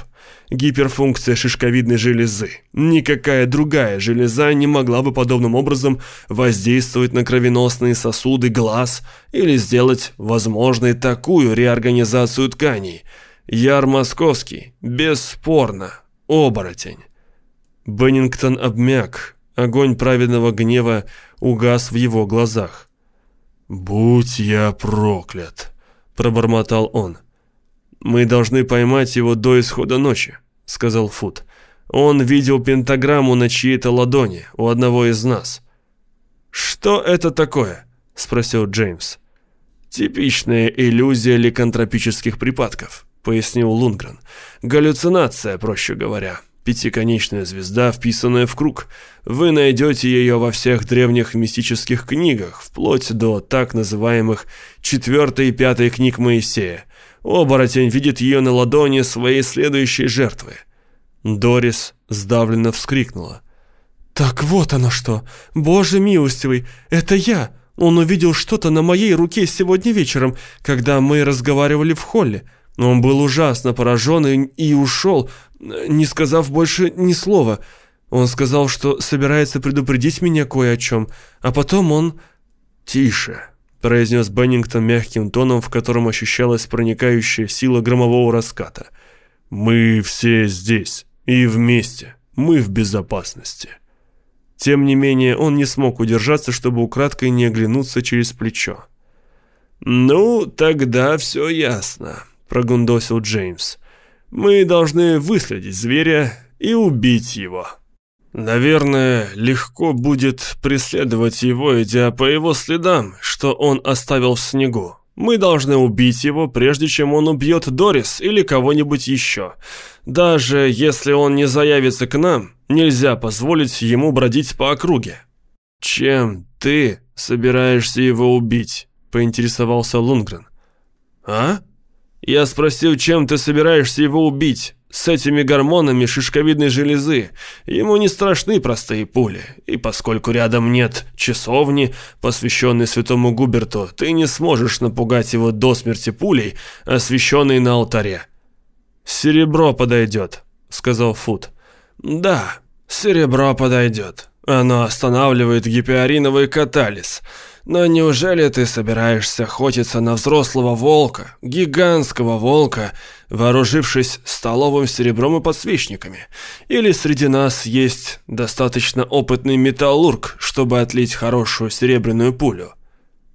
Гиперфункция шишковидной железы. Никакая другая железа не могла бы подобным образом воздействовать на кровеносные сосуды глаз или сделать возможной такую реорганизацию тканей. Яр Московский. Бесспорно. Оборотень. Беннингтон обмяк. Огонь праведного гнева угас в его глазах. «Будь я проклят!» – пробормотал он. «Мы должны поймать его до исхода ночи», — сказал Фут. «Он видел пентаграмму на чьей-то ладони, у одного из нас». «Что это такое?» — спросил Джеймс. «Типичная иллюзия ликантропических припадков», — пояснил Лунгрен. «Галлюцинация, проще говоря. Пятиконечная звезда, вписанная в круг. Вы найдете ее во всех древних мистических книгах, вплоть до так называемых четвертой и пятой книг Моисея. Оборотень видит ее на ладони своей следующей жертвы. Дорис сдавленно вскрикнула. «Так вот оно что! Боже милостивый, это я! Он увидел что-то на моей руке сегодня вечером, когда мы разговаривали в холле. Он был ужасно поражен и, и ушел, не сказав больше ни слова. Он сказал, что собирается предупредить меня кое о чем, а потом он...» «Тише!» Произнес Беннингтон мягким тоном, в котором ощущалась проникающая сила громового раската. «Мы все здесь и вместе. Мы в безопасности». Тем не менее, он не смог удержаться, чтобы украдкой не оглянуться через плечо. «Ну, тогда все ясно», — прогундосил Джеймс. Мы должны выследить зверя и убить его. Наверное, легко будет преследовать его, идя по его следам, что он оставил в снегу. Мы должны убить его, прежде чем он убьет Дорис или кого-нибудь еще. Даже если он не заявится к нам, нельзя позволить ему бродить по округе. Чем ты собираешься его убить? поинтересовался Лунгрен. А? Я спросил, чем ты собираешься его убить? С этими гормонами шишковидной железы ему не страшны простые пули, и поскольку рядом нет часовни, посвященной святому Губерту, ты не сможешь напугать его до смерти пулей, освященной на алтаре. «Серебро подойдет», — сказал Фут. «Да, серебро подойдет. Оно останавливает гипиариновый катализ». Но неужели ты собираешься охотиться на взрослого волка, гигантского волка, вооружившись столовым серебром и подсвечниками? Или среди нас есть достаточно опытный металлург, чтобы отлить хорошую серебряную пулю?»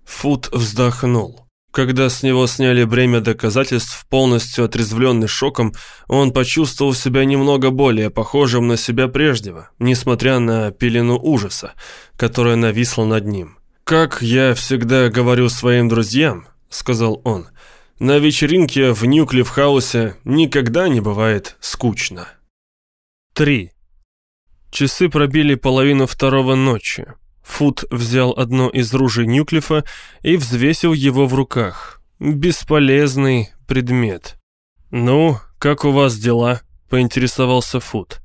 Фут вздохнул. Когда с него сняли бремя доказательств, полностью отрезвленный шоком, он почувствовал себя немного более похожим на себя прежнего, несмотря на пелену ужаса, которая нависла над ним. «Как я всегда говорю своим друзьям», — сказал он, — «на вечеринке в Ньюклиф-хаусе никогда не бывает скучно». 3. Часы пробили половину второго ночи. Фут взял одно из ружей Ньюклифа и взвесил его в руках. Бесполезный предмет. «Ну, как у вас дела?» — поинтересовался Фут.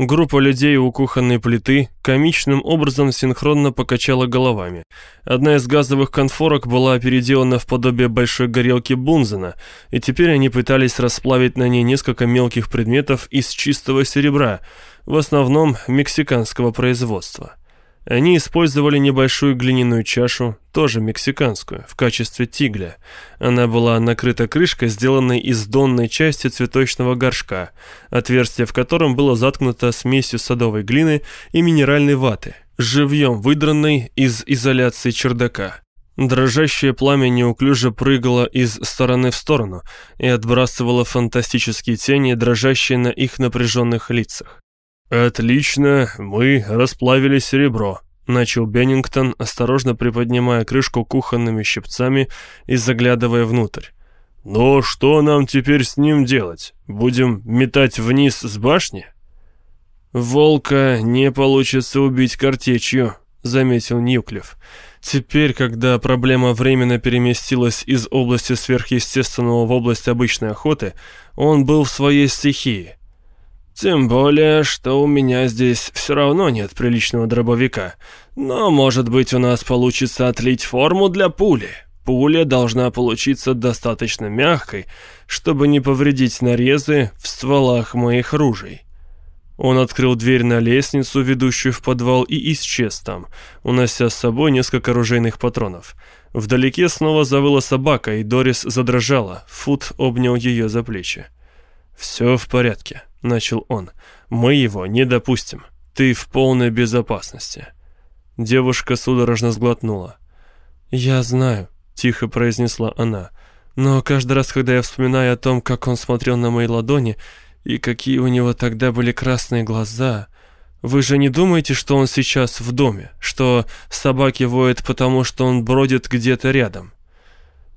Группа людей у кухонной плиты комичным образом синхронно покачала головами. Одна из газовых конфорок была переделана в подобие большой горелки Бунзена, и теперь они пытались расплавить на ней несколько мелких предметов из чистого серебра, в основном мексиканского производства. Они использовали небольшую глиняную чашу, тоже мексиканскую, в качестве тигля. Она была накрыта крышкой, сделанной из донной части цветочного горшка, отверстие в котором было заткнуто смесью садовой глины и минеральной ваты, живьем выдранной из изоляции чердака. Дрожащее пламя неуклюже прыгало из стороны в сторону и отбрасывало фантастические тени, дрожащие на их напряженных лицах. «Отлично, мы расплавили серебро», — начал Беннингтон, осторожно приподнимая крышку кухонными щипцами и заглядывая внутрь. «Но что нам теперь с ним делать? Будем метать вниз с башни?» «Волка не получится убить картечью», — заметил Ньюклифф. «Теперь, когда проблема временно переместилась из области сверхъестественного в область обычной охоты, он был в своей стихии. Тем более, что у меня здесь все равно нет приличного дробовика. Но, может быть, у нас получится отлить форму для пули. Пуля должна получиться достаточно мягкой, чтобы не повредить нарезы в стволах моих ружей. Он открыл дверь на лестницу, ведущую в подвал, и исчез там, унося с собой несколько ружейных патронов. Вдалеке снова завыла собака, и Дорис задрожала. Фут обнял ее за плечи. «Все в порядке», — начал он. «Мы его не допустим. Ты в полной безопасности». Девушка судорожно сглотнула. «Я знаю», — тихо произнесла она. «Но каждый раз, когда я вспоминаю о том, как он смотрел на мои ладони, и какие у него тогда были красные глаза...» Вы же не думаете, что он сейчас в доме, что собаки воют потому, что он бродит где-то рядом?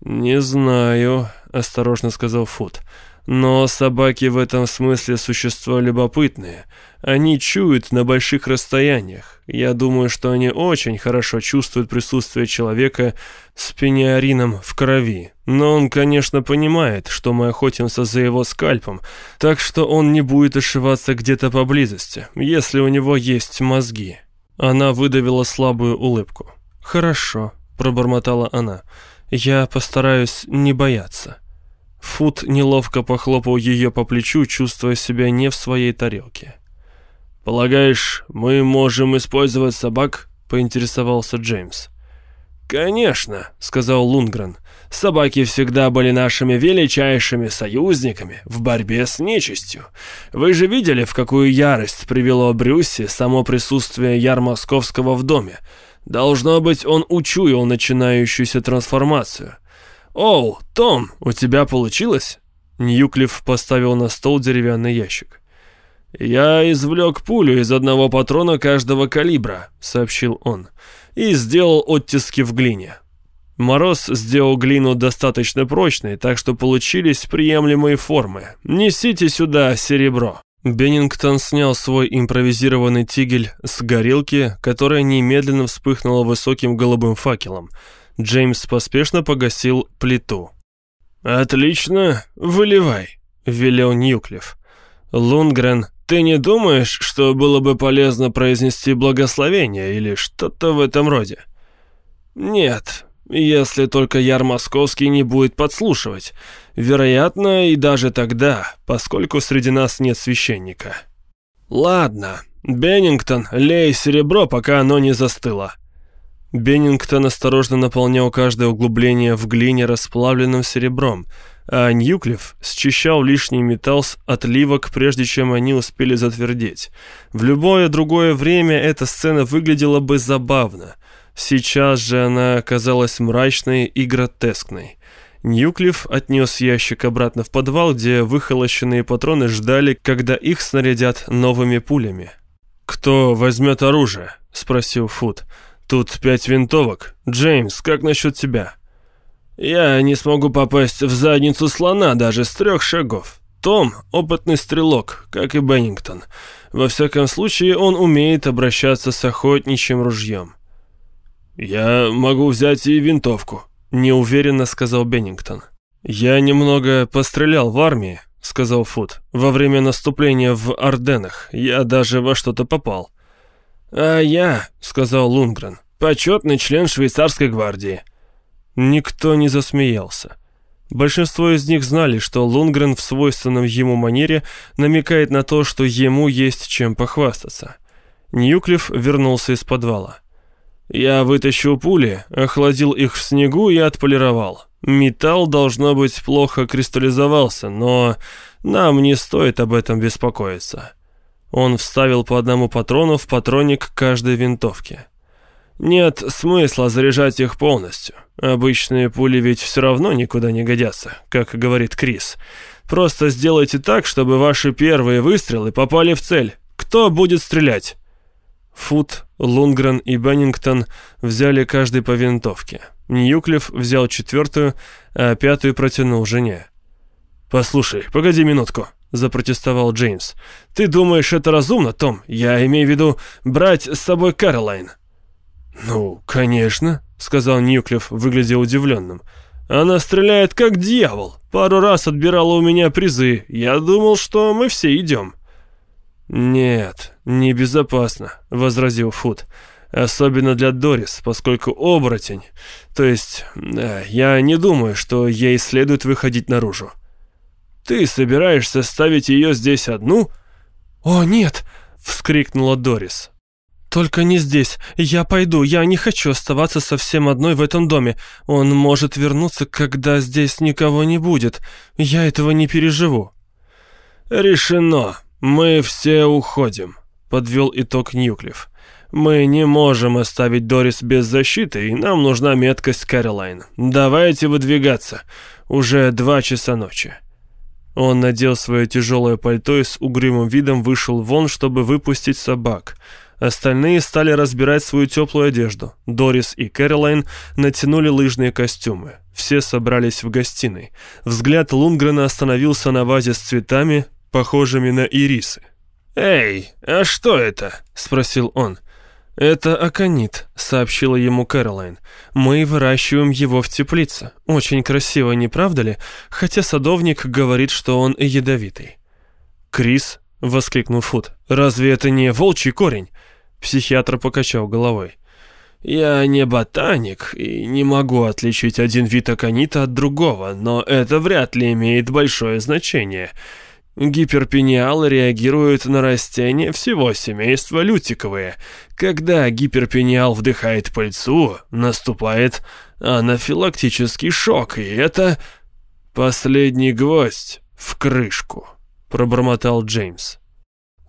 Не знаю, осторожно сказал Фут. Но собаки в этом смысле существа любопытные. Они чуют на больших расстояниях. Я думаю, что они очень хорошо чувствуют присутствие человека с пениарином в крови. Но он, конечно, понимает, что мы охотимся за его скальпом, так что он не будет ошиваться где-то поблизости, если у него есть мозги. Она выдавила слабую улыбку. «Хорошо», — пробормотала она. «Я постараюсь не бояться». Фут неловко похлопал ее по плечу, чувствуя себя не в своей тарелке. «Полагаешь, мы можем использовать собак?» — поинтересовался Джеймс. «Конечно», — сказал Лунгрен. «Собаки всегда были нашими величайшими союзниками в борьбе с нечистью. Вы же видели, в какую ярость привело Брюсси само присутствие яр московского в доме. Должно быть, он учуял начинающуюся трансформацию. «Оу, Том, у тебя получилось?» Ньюклифф поставил на стол деревянный ящик. «Я извлек пулю из одного патрона каждого калибра», — сообщил он, — «и сделал оттиски в глине. Мороз сделал глину достаточно прочной, так что получились приемлемые формы. Несите сюда серебро». Беннингтон снял свой импровизированный тигель с горелки, которая немедленно вспыхнула высоким голубым факелом. Джеймс поспешно погасил плиту. «Отлично, выливай», — велел Ньюклифф. «Лунгрен, ты не думаешь, что было бы полезно произнести благословение или что-то в этом роде?» «Нет, если только Яр Московский не будет подслушивать. Вероятно, и даже тогда, поскольку среди нас нет священника. Ладно, Беннингтон, лей серебро, пока оно не застыло. Беннингтон осторожно наполнял каждое углубление в глине расплавленным серебром, а Ньюклифф счищал лишний металл с отливок, прежде чем они успели затвердеть. В любое другое время эта сцена выглядела бы забавно – Сейчас же она оказалась мрачной и гротескной. Ньюклифф отнес ящик обратно в подвал, где выхолощенные патроны ждали, когда их снарядят новыми пулями. «Кто возьмет оружие?» – спросил Фуд. «Тут пять винтовок. Джеймс, как насчет тебя?» «Я не смогу попасть в задницу слона даже с трех шагов. Том – опытный стрелок, как и Беннингтон. Во всяком случае, он умеет обращаться с охотничьим ружьем. «Я могу взять и винтовку», — неуверенно сказал Беннингтон. «Я немного пострелял в армии», — сказал Фуд. «Во время наступления в Арденнах я даже во что-то попал». «А я», — сказал Лунгрен, — «почетный член швейцарской гвардии». Никто не засмеялся. Большинство из них знали, что Лунгрен в свойственном ему манере намекает на то, что ему есть чем похвастаться. Ньюклифф вернулся из подвала. Я вытащил пули, охладил их в снегу и отполировал. Металл, должно быть, плохо кристаллизовался, но нам не стоит об этом беспокоиться. Он вставил по одному патрону в патроник каждой винтовки. Нет смысла заряжать их полностью. Обычные пули ведь все равно никуда не годятся, как говорит Крис. Просто сделайте так, чтобы ваши первые выстрелы попали в цель. Кто будет стрелять? Фут, Лунгрен и Беннингтон взяли каждый по винтовке. Ньюклифф взял четвертую, а пятую протянул жене. «Послушай, погоди минутку», — запротестовал Джеймс. «Ты думаешь, это разумно, Том? Я имею в виду брать с собой Кэролайн». «Ну, конечно», — сказал Ньюклифф, выглядя удивленным. «Она стреляет как дьявол. Пару раз отбирала у меня призы. Я думал, что мы все идем». «Нет, небезопасно», — возразил Фуд. «Особенно для Дорис, поскольку оборотень. То есть, да, я не думаю, что ей следует выходить наружу». «Ты собираешься ставить ее здесь одну?» «О, нет!» — вскрикнула Дорис. «Только не здесь. Я пойду. Я не хочу оставаться совсем одной в этом доме. Он может вернуться, когда здесь никого не будет. Я этого не переживу». «Решено», «Мы все уходим», — подвел итог Ньюклифф. «Мы не можем оставить Дорис без защиты, и нам нужна меткость Кэролайн. Давайте выдвигаться. Уже два часа ночи». Он надел свое тяжелое пальто и с угрюмым видом вышел вон, чтобы выпустить собак. Остальные стали разбирать свою теплую одежду. Дорис и Кэролайн натянули лыжные костюмы. Все собрались в гостиной. Взгляд Лунгрена остановился на вазе с цветами, похожими на ирисы. «Эй, а что это?» — спросил он. «Это аконит», — сообщила ему Кэролайн. «Мы выращиваем его в теплице. Очень красиво, не правда ли? Хотя садовник говорит, что он ядовитый». «Крис?» — воскликнул Фуд. «Разве это не волчий корень?» Психиатр покачал головой. «Я не ботаник и не могу отличить один вид аконита от другого, но это вряд ли имеет большое значение. Гиперпениалы реагируют на растения всего семейства лютиковые. Когда гиперпениал вдыхает пыльцу, наступает анафилактический шок, и это последний гвоздь в крышку, пробормотал Джеймс.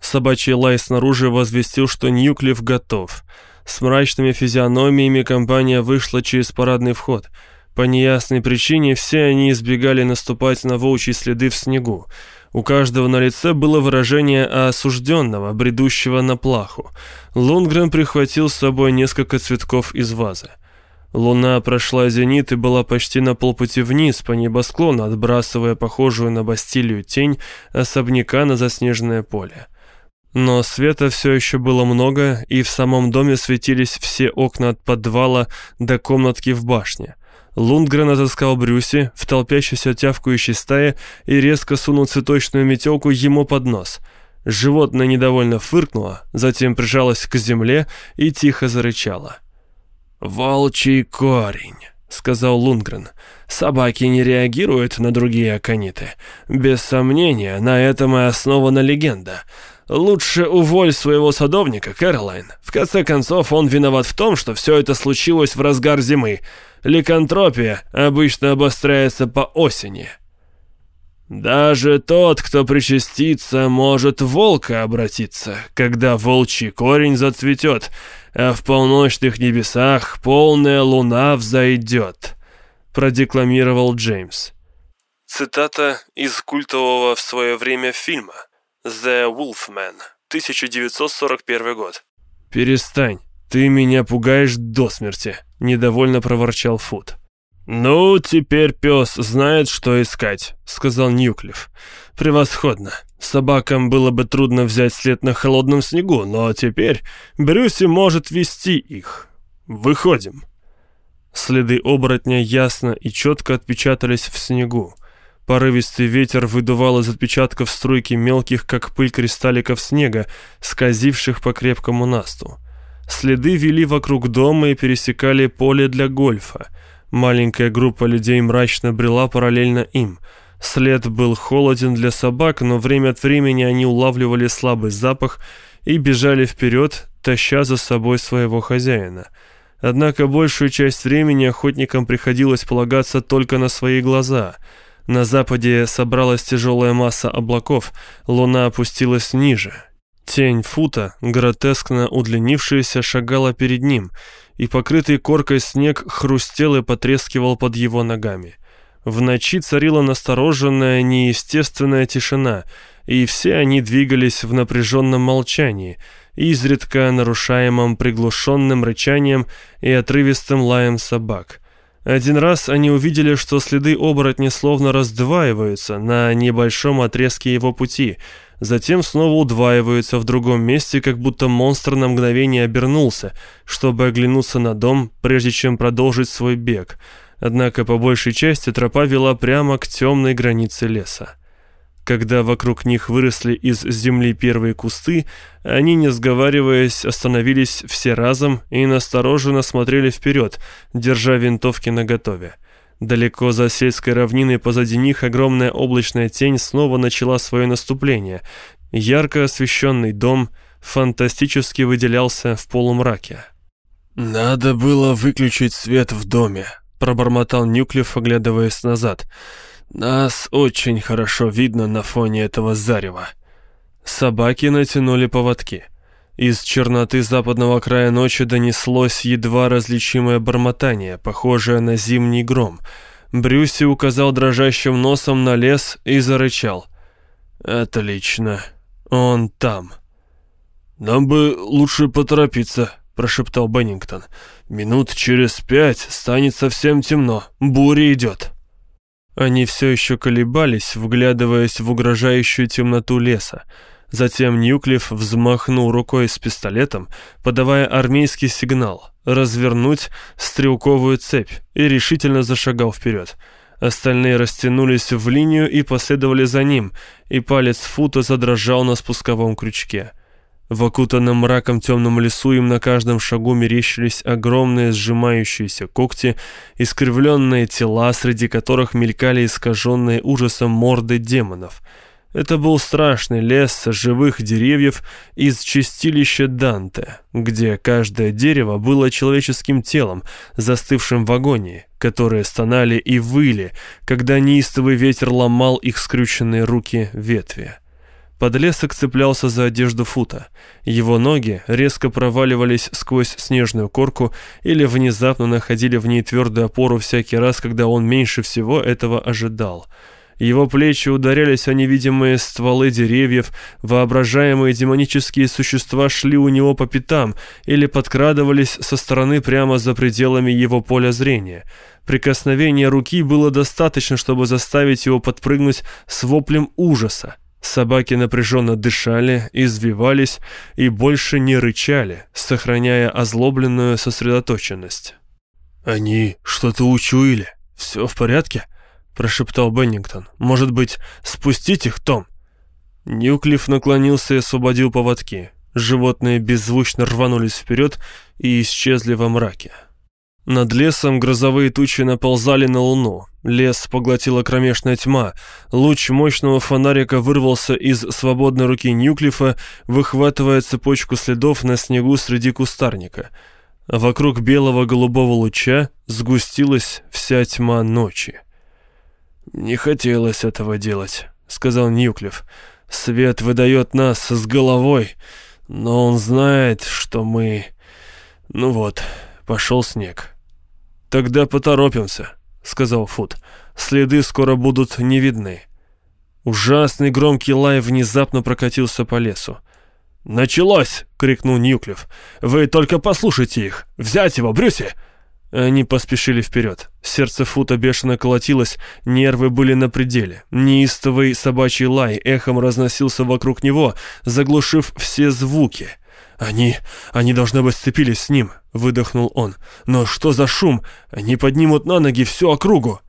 Собачий лай снаружи возвестил, что Ньюклифф готов. С мрачными физиономиями компания вышла через парадный вход. По неясной причине все они избегали наступать на волчьи следы в снегу. У каждого на лице было выражение осужденного, бредущего на плаху. Лунгрен прихватил с собой несколько цветков из вазы. Луна прошла зенит и была почти на полпути вниз по небосклону, отбрасывая похожую на Бастилию тень особняка на заснеженное поле. Но света все еще было много, и в самом доме светились все окна от подвала до комнатки в башне. Лундгрен отыскал Брюси в толпящейся тявкающей стае и резко сунул цветочную метелку ему под нос. Животное недовольно фыркнуло, затем прижалось к земле и тихо зарычало. «Волчий корень», — сказал Лундгрен. «Собаки не реагируют на другие акониты. Без сомнения, на этом и основана легенда». Лучше уволь своего садовника, Кэролайн. В конце концов, он виноват в том, что все это случилось в разгар зимы. Ликантропия обычно обостряется по осени. Даже тот, кто причастится, может волка обратиться, когда волчий корень зацветет, а в полночных небесах полная луна взойдет», — продекламировал Джеймс. Цитата из культового в свое время фильма «The Wolfman», 1941 год. «Перестань, ты меня пугаешь до смерти», — недовольно проворчал Фуд. «Ну, теперь пес знает, что искать», — сказал Ньюклифф. «Превосходно. Собакам было бы трудно взять след на холодном снегу, но теперь Брюси может вести их. Выходим». Следы оборотня ясно и четко отпечатались в снегу. Порывистый ветер выдувал из отпечатков струйки мелких, как пыль кристалликов снега, скользивших по крепкому насту. Следы вели вокруг дома и пересекали поле для гольфа. Маленькая группа людей мрачно брела параллельно им. След был холоден для собак, но время от времени они улавливали слабый запах и бежали вперед, таща за собой своего хозяина. Однако большую часть времени охотникам приходилось полагаться только на свои глаза — на западе собралась тяжелая масса облаков, луна опустилась ниже. Тень фута, гротескно удлинившаяся, шагала перед ним, и покрытый коркой снег хрустел и потрескивал под его ногами. В ночи царила настороженная, неестественная тишина, и все они двигались в напряженном молчании, изредка нарушаемом приглушенным рычанием и отрывистым лаем собак. Один раз они увидели, что следы оборотня словно раздваиваются на небольшом отрезке его пути, затем снова удваиваются в другом месте, как будто монстр на мгновение обернулся, чтобы оглянуться на дом, прежде чем продолжить свой бег. Однако по большей части тропа вела прямо к темной границе леса. Когда вокруг них выросли из земли первые кусты, они, не сговариваясь, остановились все разом и настороженно смотрели вперед, держа винтовки наготове. Далеко за сельской равниной позади них огромная облачная тень снова начала свое наступление. Ярко освещенный дом фантастически выделялся в полумраке. «Надо было выключить свет в доме», — пробормотал Нюклев, оглядываясь назад. Нас очень хорошо видно на фоне этого зарева. Собаки натянули поводки. Из черноты западного края ночи донеслось едва различимое бормотание, похожее на зимний гром. Брюси указал дрожащим носом на лес и зарычал. «Отлично. Он там». «Нам бы лучше поторопиться», — прошептал Беннингтон. «Минут через пять станет совсем темно. Буря идет». Они все еще колебались, вглядываясь в угрожающую темноту леса. Затем Ньюклифф взмахнул рукой с пистолетом, подавая армейский сигнал «развернуть стрелковую цепь» и решительно зашагал вперед. Остальные растянулись в линию и последовали за ним, и палец Фута задрожал на спусковом крючке. В окутанном мраком темном лесу им на каждом шагу мерещились огромные сжимающиеся когти, искривленные тела, среди которых мелькали искаженные ужасом морды демонов. Это был страшный лес живых деревьев из чистилища Данте, где каждое дерево было человеческим телом, застывшим в агонии, которые стонали и выли, когда неистовый ветер ломал их скрюченные руки ветви. Подлесок цеплялся за одежду Фута. Его ноги резко проваливались сквозь снежную корку или внезапно находили в ней твердую опору всякий раз, когда он меньше всего этого ожидал. Его плечи ударялись о невидимые стволы деревьев, воображаемые демонические существа шли у него по пятам или подкрадывались со стороны прямо за пределами его поля зрения. Прикосновение руки было достаточно, чтобы заставить его подпрыгнуть с воплем ужаса. Собаки напряженно дышали, извивались и больше не рычали, сохраняя озлобленную сосредоточенность. «Они что-то учуяли. Все в порядке?» — прошептал Беннингтон. «Может быть, спустить их, Том?» Ньюклифф наклонился и освободил поводки. Животные беззвучно рванулись вперед и исчезли во мраке. Над лесом грозовые тучи наползали на луну. Лес поглотила кромешная тьма. Луч мощного фонарика вырвался из свободной руки Ньюклифа, выхватывая цепочку следов на снегу среди кустарника. А вокруг белого голубого луча сгустилась вся тьма ночи. «Не хотелось этого делать», — сказал Ньюклиф. «Свет выдает нас с головой, но он знает, что мы... Ну вот, пошел снег». «Тогда поторопимся», — сказал Фуд. «Следы скоро будут не видны». Ужасный громкий лай внезапно прокатился по лесу. «Началось!» — крикнул Ньюклифф. «Вы только послушайте их! Взять его, Брюси!» Они поспешили вперед. Сердце Фута бешено колотилось, нервы были на пределе. Неистовый собачий лай эхом разносился вокруг него, заглушив все звуки — «Они... они, должно быть, сцепились с ним», — выдохнул он. «Но что за шум? Они поднимут на ноги всю округу!»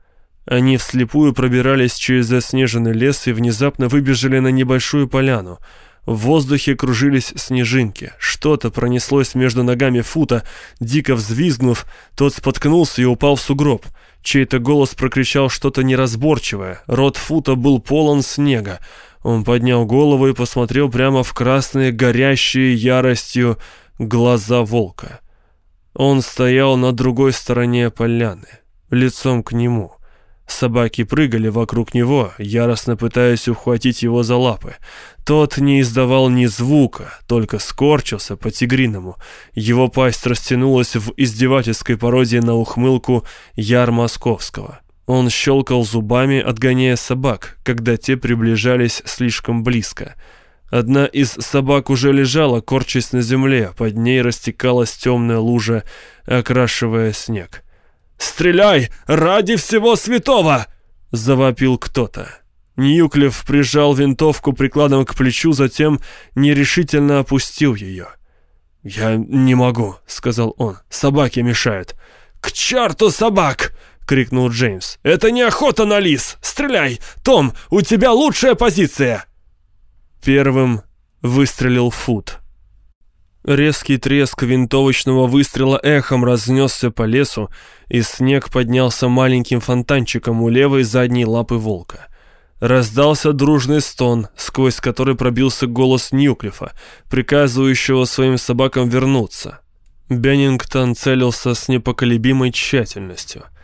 Они вслепую пробирались через заснеженный лес и внезапно выбежали на небольшую поляну. В воздухе кружились снежинки. Что-то пронеслось между ногами Фута. Дико взвизгнув, тот споткнулся и упал в сугроб. Чей-то голос прокричал что-то неразборчивое. Рот Фута был полон снега. Он поднял голову и посмотрел прямо в красные, горящие яростью глаза волка. Он стоял на другой стороне поляны, лицом к нему. Собаки прыгали вокруг него, яростно пытаясь ухватить его за лапы. Тот не издавал ни звука, только скорчился по-тигриному. Его пасть растянулась в издевательской пародии на ухмылку Яр Московского. Он щелкал зубами, отгоняя собак, когда те приближались слишком близко. Одна из собак уже лежала, корчась на земле, под ней растекалась темная лужа, окрашивая снег. «Стреляй! Ради всего святого!» — завопил кто-то. Ньюклев прижал винтовку прикладом к плечу, затем нерешительно опустил ее. «Я не могу», — сказал он. «Собаки мешают». «К черту собак!» — крикнул Джеймс. «Это не охота на лис! Стреляй! Том, у тебя лучшая позиция!» Первым выстрелил Фут. Резкий треск винтовочного выстрела эхом разнесся по лесу, и снег поднялся маленьким фонтанчиком у левой задней лапы волка. Раздался дружный стон, сквозь который пробился голос Ньюклифа, приказывающего своим собакам вернуться. Беннингтон целился с непоколебимой тщательностью —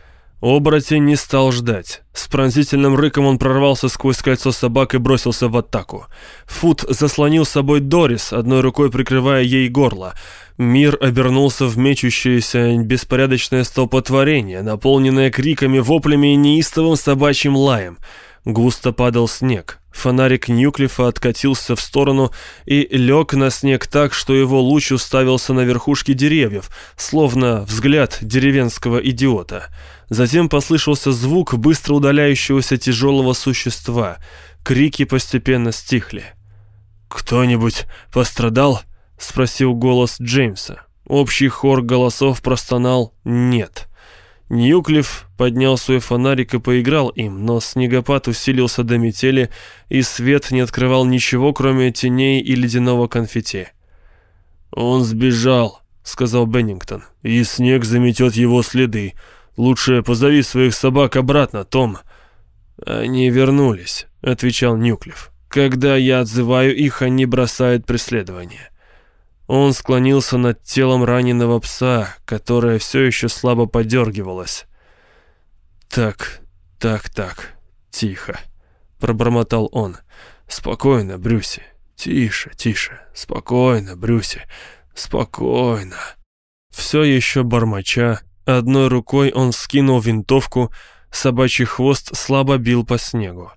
Оборотень не стал ждать. С пронзительным рыком он прорвался сквозь кольцо собак и бросился в атаку. Фут заслонил собой Дорис, одной рукой прикрывая ей горло. Мир обернулся в мечущееся беспорядочное столпотворение, наполненное криками, воплями и неистовым собачьим лаем. Густо падал снег. Фонарик Ньюклифа откатился в сторону и лег на снег так, что его луч уставился на верхушки деревьев, словно взгляд деревенского идиота. Затем послышался звук быстро удаляющегося тяжелого существа. Крики постепенно стихли. «Кто-нибудь пострадал?» — спросил голос Джеймса. Общий хор голосов простонал «нет». Ньюклифф поднял свой фонарик и поиграл им, но снегопад усилился до метели, и свет не открывал ничего, кроме теней и ледяного конфетти. «Он сбежал», — сказал Беннингтон, — «и снег заметет его следы. Лучше позови своих собак обратно, Том». «Они вернулись», — отвечал Нюклев. «Когда я отзываю их, они бросают преследование». Он склонился над телом раненого пса, которое все еще слабо подергивалось. «Так, так, так, тихо», — пробормотал он. Спокойно, Брюси. Тише, тише. Спокойно, Брюси. Спокойно. Все еще бормоча, одной рукой он скинул винтовку, собачий хвост слабо бил по снегу.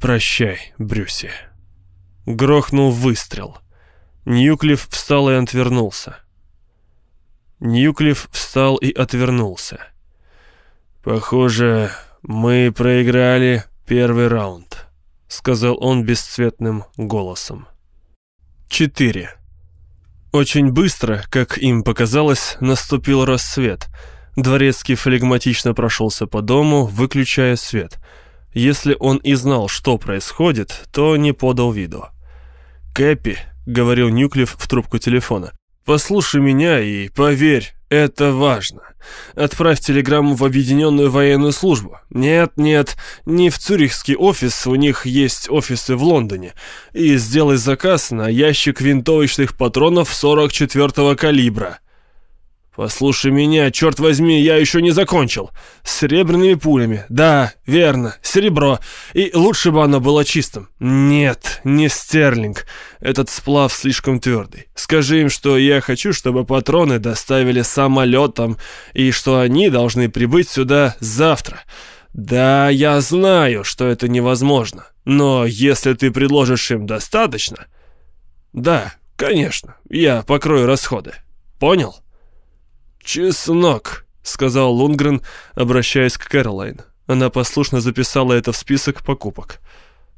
«Прощай, Брюси». Грохнул выстрел. Ньюклифф встал и отвернулся. Ньюклифф встал и отвернулся. «Похоже, мы проиграли первый раунд», — сказал он бесцветным голосом. Четыре. Очень быстро, как им показалось, наступил рассвет. Дворецкий флегматично прошелся по дому, выключая свет. Если он и знал, что происходит, то не подал виду. «Кэппи», — говорил Нюклев в трубку телефона, — «послушай меня и поверь, это важно. Отправь телеграмму в Объединенную военную службу. Нет, нет, не в цюрихский офис, у них есть офисы в Лондоне. И сделай заказ на ящик винтовочных патронов 44-го калибра. «Послушай меня, черт возьми, я еще не закончил. С серебряными пулями. Да, верно, серебро. И лучше бы оно было чистым. Нет, не стерлинг. Этот сплав слишком твердый. Скажи им, что я хочу, чтобы патроны доставили самолетом, и что они должны прибыть сюда завтра. Да, я знаю, что это невозможно. Но если ты предложишь им достаточно... Да, конечно, я покрою расходы. Понял?» «Чеснок», — сказал Лунгрен, обращаясь к Кэролайн. Она послушно записала это в список покупок.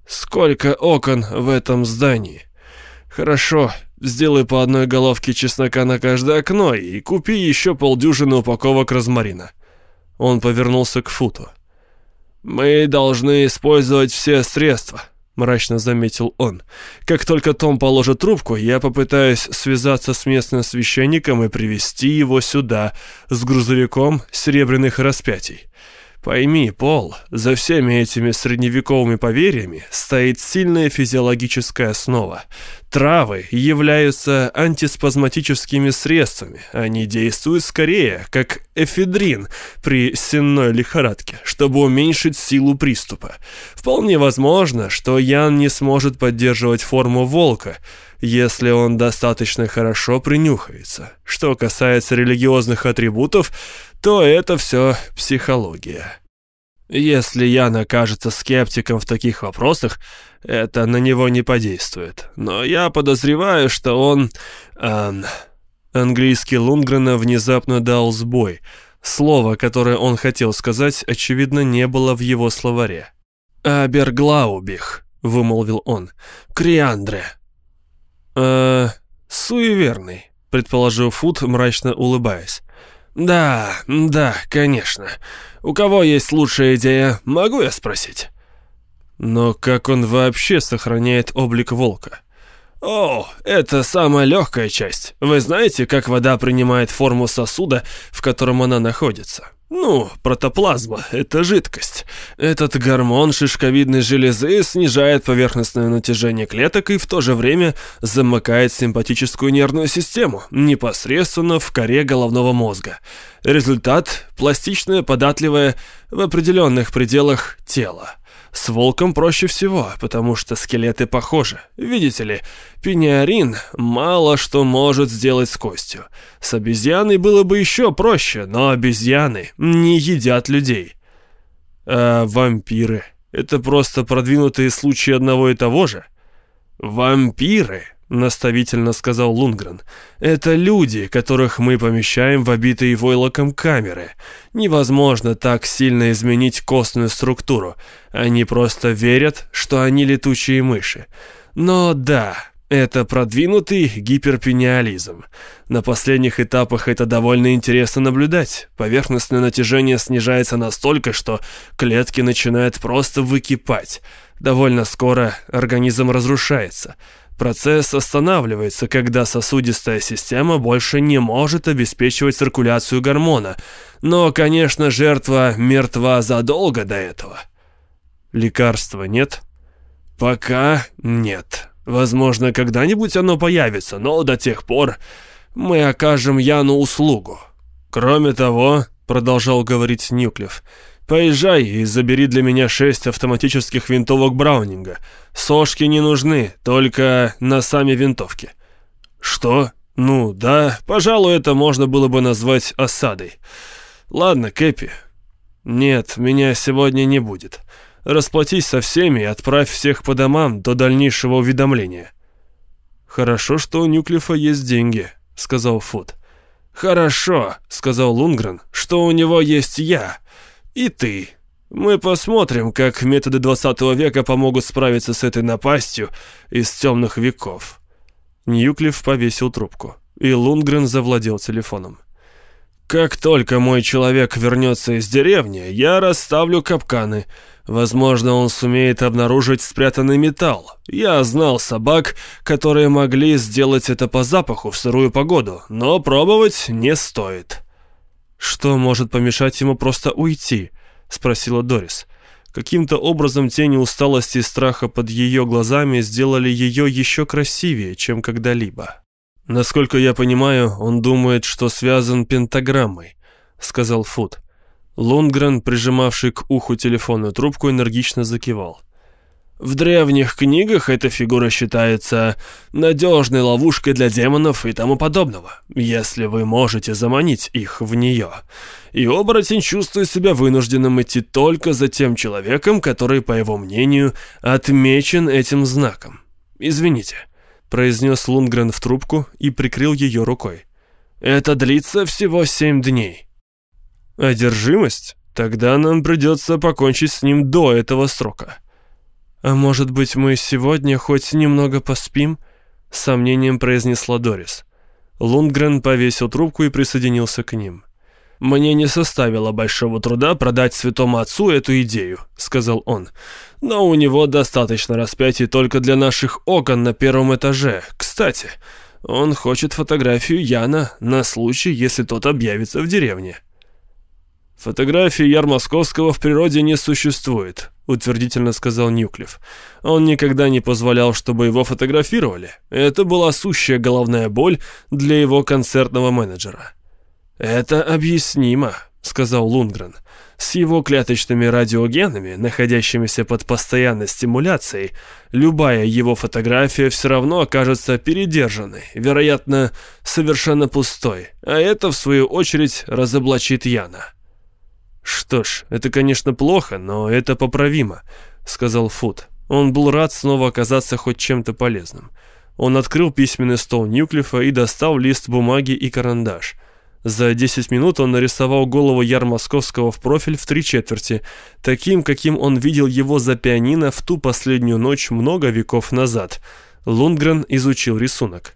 «Сколько окон в этом здании?» «Хорошо, сделай по одной головке чеснока на каждое окно и купи еще полдюжины упаковок розмарина». Он повернулся к Футу. «Мы должны использовать все средства», — мрачно заметил он. «Как только Том положит трубку, я попытаюсь связаться с местным священником и привести его сюда с грузовиком серебряных распятий. Пойми, Пол, за всеми этими средневековыми поверьями стоит сильная физиологическая основа. Травы являются антиспазматическими средствами. Они действуют скорее, как эфедрин при сенной лихорадке, чтобы уменьшить силу приступа. Вполне возможно, что Ян не сможет поддерживать форму волка, если он достаточно хорошо принюхается. Что касается религиозных атрибутов, то это все психология. Если Ян окажется скептиком в таких вопросах, это на него не подействует. Но я подозреваю, что он... Эм... Английский Лунгрена внезапно дал сбой. Слово, которое он хотел сказать, очевидно, не было в его словаре. «Аберглаубих», — вымолвил он. «Криандре». «Э, суеверный», — предположил Фуд, мрачно улыбаясь. «Да, да, конечно. У кого есть лучшая идея, могу я спросить?» «Но как он вообще сохраняет облик волка?» «О, это самая легкая часть. Вы знаете, как вода принимает форму сосуда, в котором она находится?» Ну, протоплазма – это жидкость. Этот гормон шишковидной железы снижает поверхностное натяжение клеток и в то же время замыкает симпатическую нервную систему непосредственно в коре головного мозга. Результат – пластичное, податливое в определенных пределах тело. С волком проще всего, потому что скелеты похожи. Видите ли, пениарин мало что может сделать с костью. С обезьяной было бы еще проще, но обезьяны не едят людей. А вампиры — это просто продвинутые случаи одного и того же? Вампиры — наставительно сказал Лунгрен. «Это люди, которых мы помещаем в обитые войлоком камеры. Невозможно так сильно изменить костную структуру. Они просто верят, что они летучие мыши. Но да, это продвинутый гиперпениализм. На последних этапах это довольно интересно наблюдать. Поверхностное натяжение снижается настолько, что клетки начинают просто выкипать. Довольно скоро организм разрушается». Процесс останавливается, когда сосудистая система больше не может обеспечивать циркуляцию гормона. Но, конечно, жертва мертва задолго до этого. Лекарства нет? Пока нет. Возможно, когда-нибудь оно появится, но до тех пор мы окажем Яну услугу. Кроме того, продолжал говорить Нюклев, Поезжай и забери для меня шесть автоматических винтовок Браунинга. Сошки не нужны, только на сами винтовки». «Что? Ну, да, пожалуй, это можно было бы назвать осадой. Ладно, Кэпи. Нет, меня сегодня не будет. Расплатись со всеми и отправь всех по домам до дальнейшего уведомления». «Хорошо, что у Нюклифа есть деньги», — сказал Фуд. «Хорошо», — сказал Лунгрен, — «что у него есть я и ты. Мы посмотрим, как методы 20 века помогут справиться с этой напастью из темных веков». Ньюклифф повесил трубку, и Лунгрен завладел телефоном. «Как только мой человек вернется из деревни, я расставлю капканы. Возможно, он сумеет обнаружить спрятанный металл. Я знал собак, которые могли сделать это по запаху в сырую погоду, но пробовать не стоит». «Что может помешать ему просто уйти?» — спросила Дорис. Каким-то образом тени усталости и страха под ее глазами сделали ее еще красивее, чем когда-либо. «Насколько я понимаю, он думает, что связан пентаграммой», — сказал Фуд. Лунгрен, прижимавший к уху телефонную трубку, энергично закивал. В древних книгах эта фигура считается надежной ловушкой для демонов и тому подобного, если вы можете заманить их в нее. И оборотень чувствует себя вынужденным идти только за тем человеком, который, по его мнению, отмечен этим знаком. «Извините», — произнес Лунгрен в трубку и прикрыл ее рукой. «Это длится всего семь дней». «Одержимость? Тогда нам придется покончить с ним до этого срока». «А может быть, мы сегодня хоть немного поспим?» — с сомнением произнесла Дорис. Лундгрен повесил трубку и присоединился к ним. «Мне не составило большого труда продать святому отцу эту идею», — сказал он. «Но у него достаточно распятий только для наших окон на первом этаже. Кстати, он хочет фотографию Яна на случай, если тот объявится в деревне». «Фотографии Яр Московского в природе не существует», — утвердительно сказал Нюклев. «Он никогда не позволял, чтобы его фотографировали. Это была сущая головная боль для его концертного менеджера». «Это объяснимо», — сказал Лунгрен. «С его клеточными радиогенами, находящимися под постоянной стимуляцией, любая его фотография все равно окажется передержанной, вероятно, совершенно пустой, а это, в свою очередь, разоблачит Яна». «Что ж, это, конечно, плохо, но это поправимо», — сказал Фуд. Он был рад снова оказаться хоть чем-то полезным. Он открыл письменный стол Ньюклифа и достал лист бумаги и карандаш. За 10 минут он нарисовал голову Яр Московского в профиль в три четверти, таким, каким он видел его за пианино в ту последнюю ночь много веков назад. Лундгрен изучил рисунок.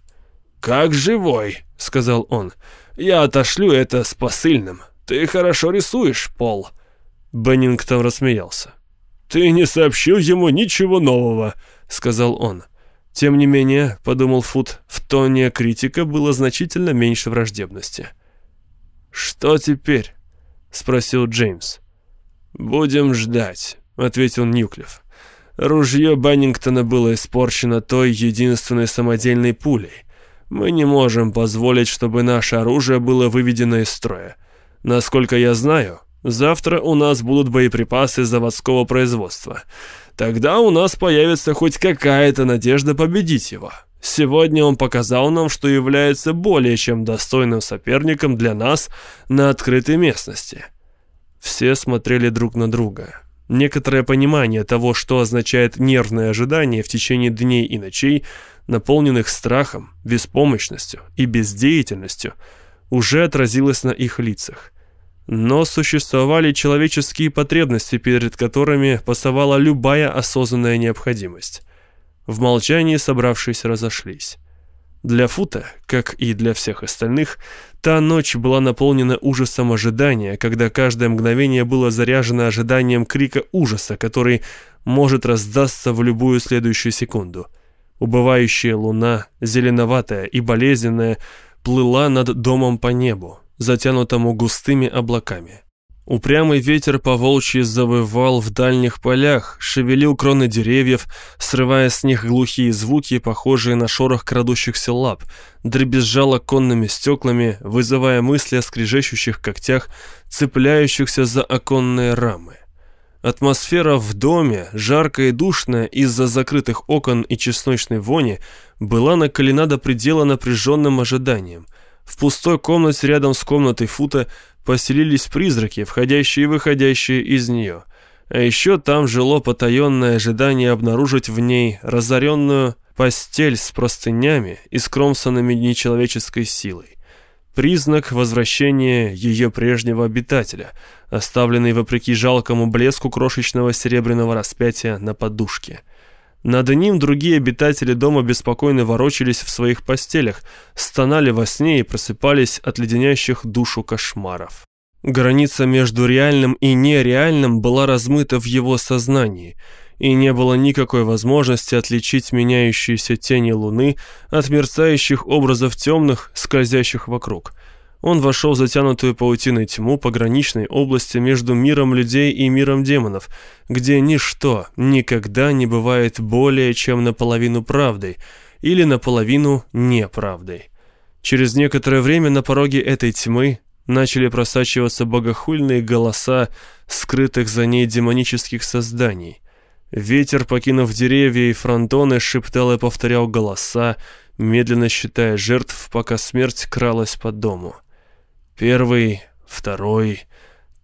«Как живой», — сказал он. «Я отошлю это с посыльным. «Ты хорошо рисуешь, Пол». Беннингтон рассмеялся. «Ты не сообщил ему ничего нового», — сказал он. Тем не менее, подумал Фуд, в тоне критика было значительно меньше враждебности. «Что теперь?» — спросил Джеймс. «Будем ждать», — ответил Ньюклифф. Ружье Баннингтона было испорчено той единственной самодельной пулей. Мы не можем позволить, чтобы наше оружие было выведено из строя. Насколько я знаю, завтра у нас будут боеприпасы заводского производства. Тогда у нас появится хоть какая-то надежда победить его. Сегодня он показал нам, что является более чем достойным соперником для нас на открытой местности. Все смотрели друг на друга. Некоторое понимание того, что означает нервное ожидание в течение дней и ночей, наполненных страхом, беспомощностью и бездеятельностью – уже отразилось на их лицах. Но существовали человеческие потребности, перед которыми пасовала любая осознанная необходимость. В молчании собравшись разошлись. Для Фута, как и для всех остальных, та ночь была наполнена ужасом ожидания, когда каждое мгновение было заряжено ожиданием крика ужаса, который может раздастся в любую следующую секунду. Убывающая луна, зеленоватая и болезненная, плыла над домом по небу, затянутому густыми облаками. Упрямый ветер по волчьи завывал в дальних полях, шевелил кроны деревьев, срывая с них глухие звуки, похожие на шорох крадущихся лап, дребезжал оконными стеклами, вызывая мысли о скрежещущих когтях, цепляющихся за оконные рамы. Атмосфера в доме, жаркая и душная из-за закрытых окон и чесночной вони, была накалена до предела напряженным ожиданием. В пустой комнате рядом с комнатой Фута поселились призраки, входящие и выходящие из нее. А еще там жило потаенное ожидание обнаружить в ней разоренную постель с простынями и скромсанными нечеловеческой силой. Признак возвращения ее прежнего обитателя, оставленный вопреки жалкому блеску крошечного серебряного распятия на подушке. Над ним другие обитатели дома беспокойно ворочались в своих постелях, стонали во сне и просыпались от леденящих душу кошмаров. Граница между реальным и нереальным была размыта в его сознании, и не было никакой возможности отличить меняющиеся тени луны от мерцающих образов темных, скользящих вокруг. Он вошел в затянутую паутиной тьму пограничной области между миром людей и миром демонов, где ничто никогда не бывает более чем наполовину правдой или наполовину неправдой. Через некоторое время на пороге этой тьмы начали просачиваться богохульные голоса скрытых за ней демонических созданий. Ветер, покинув деревья и фронтоны, шептал и повторял голоса, медленно считая жертв, пока смерть кралась по дому. Первый, второй,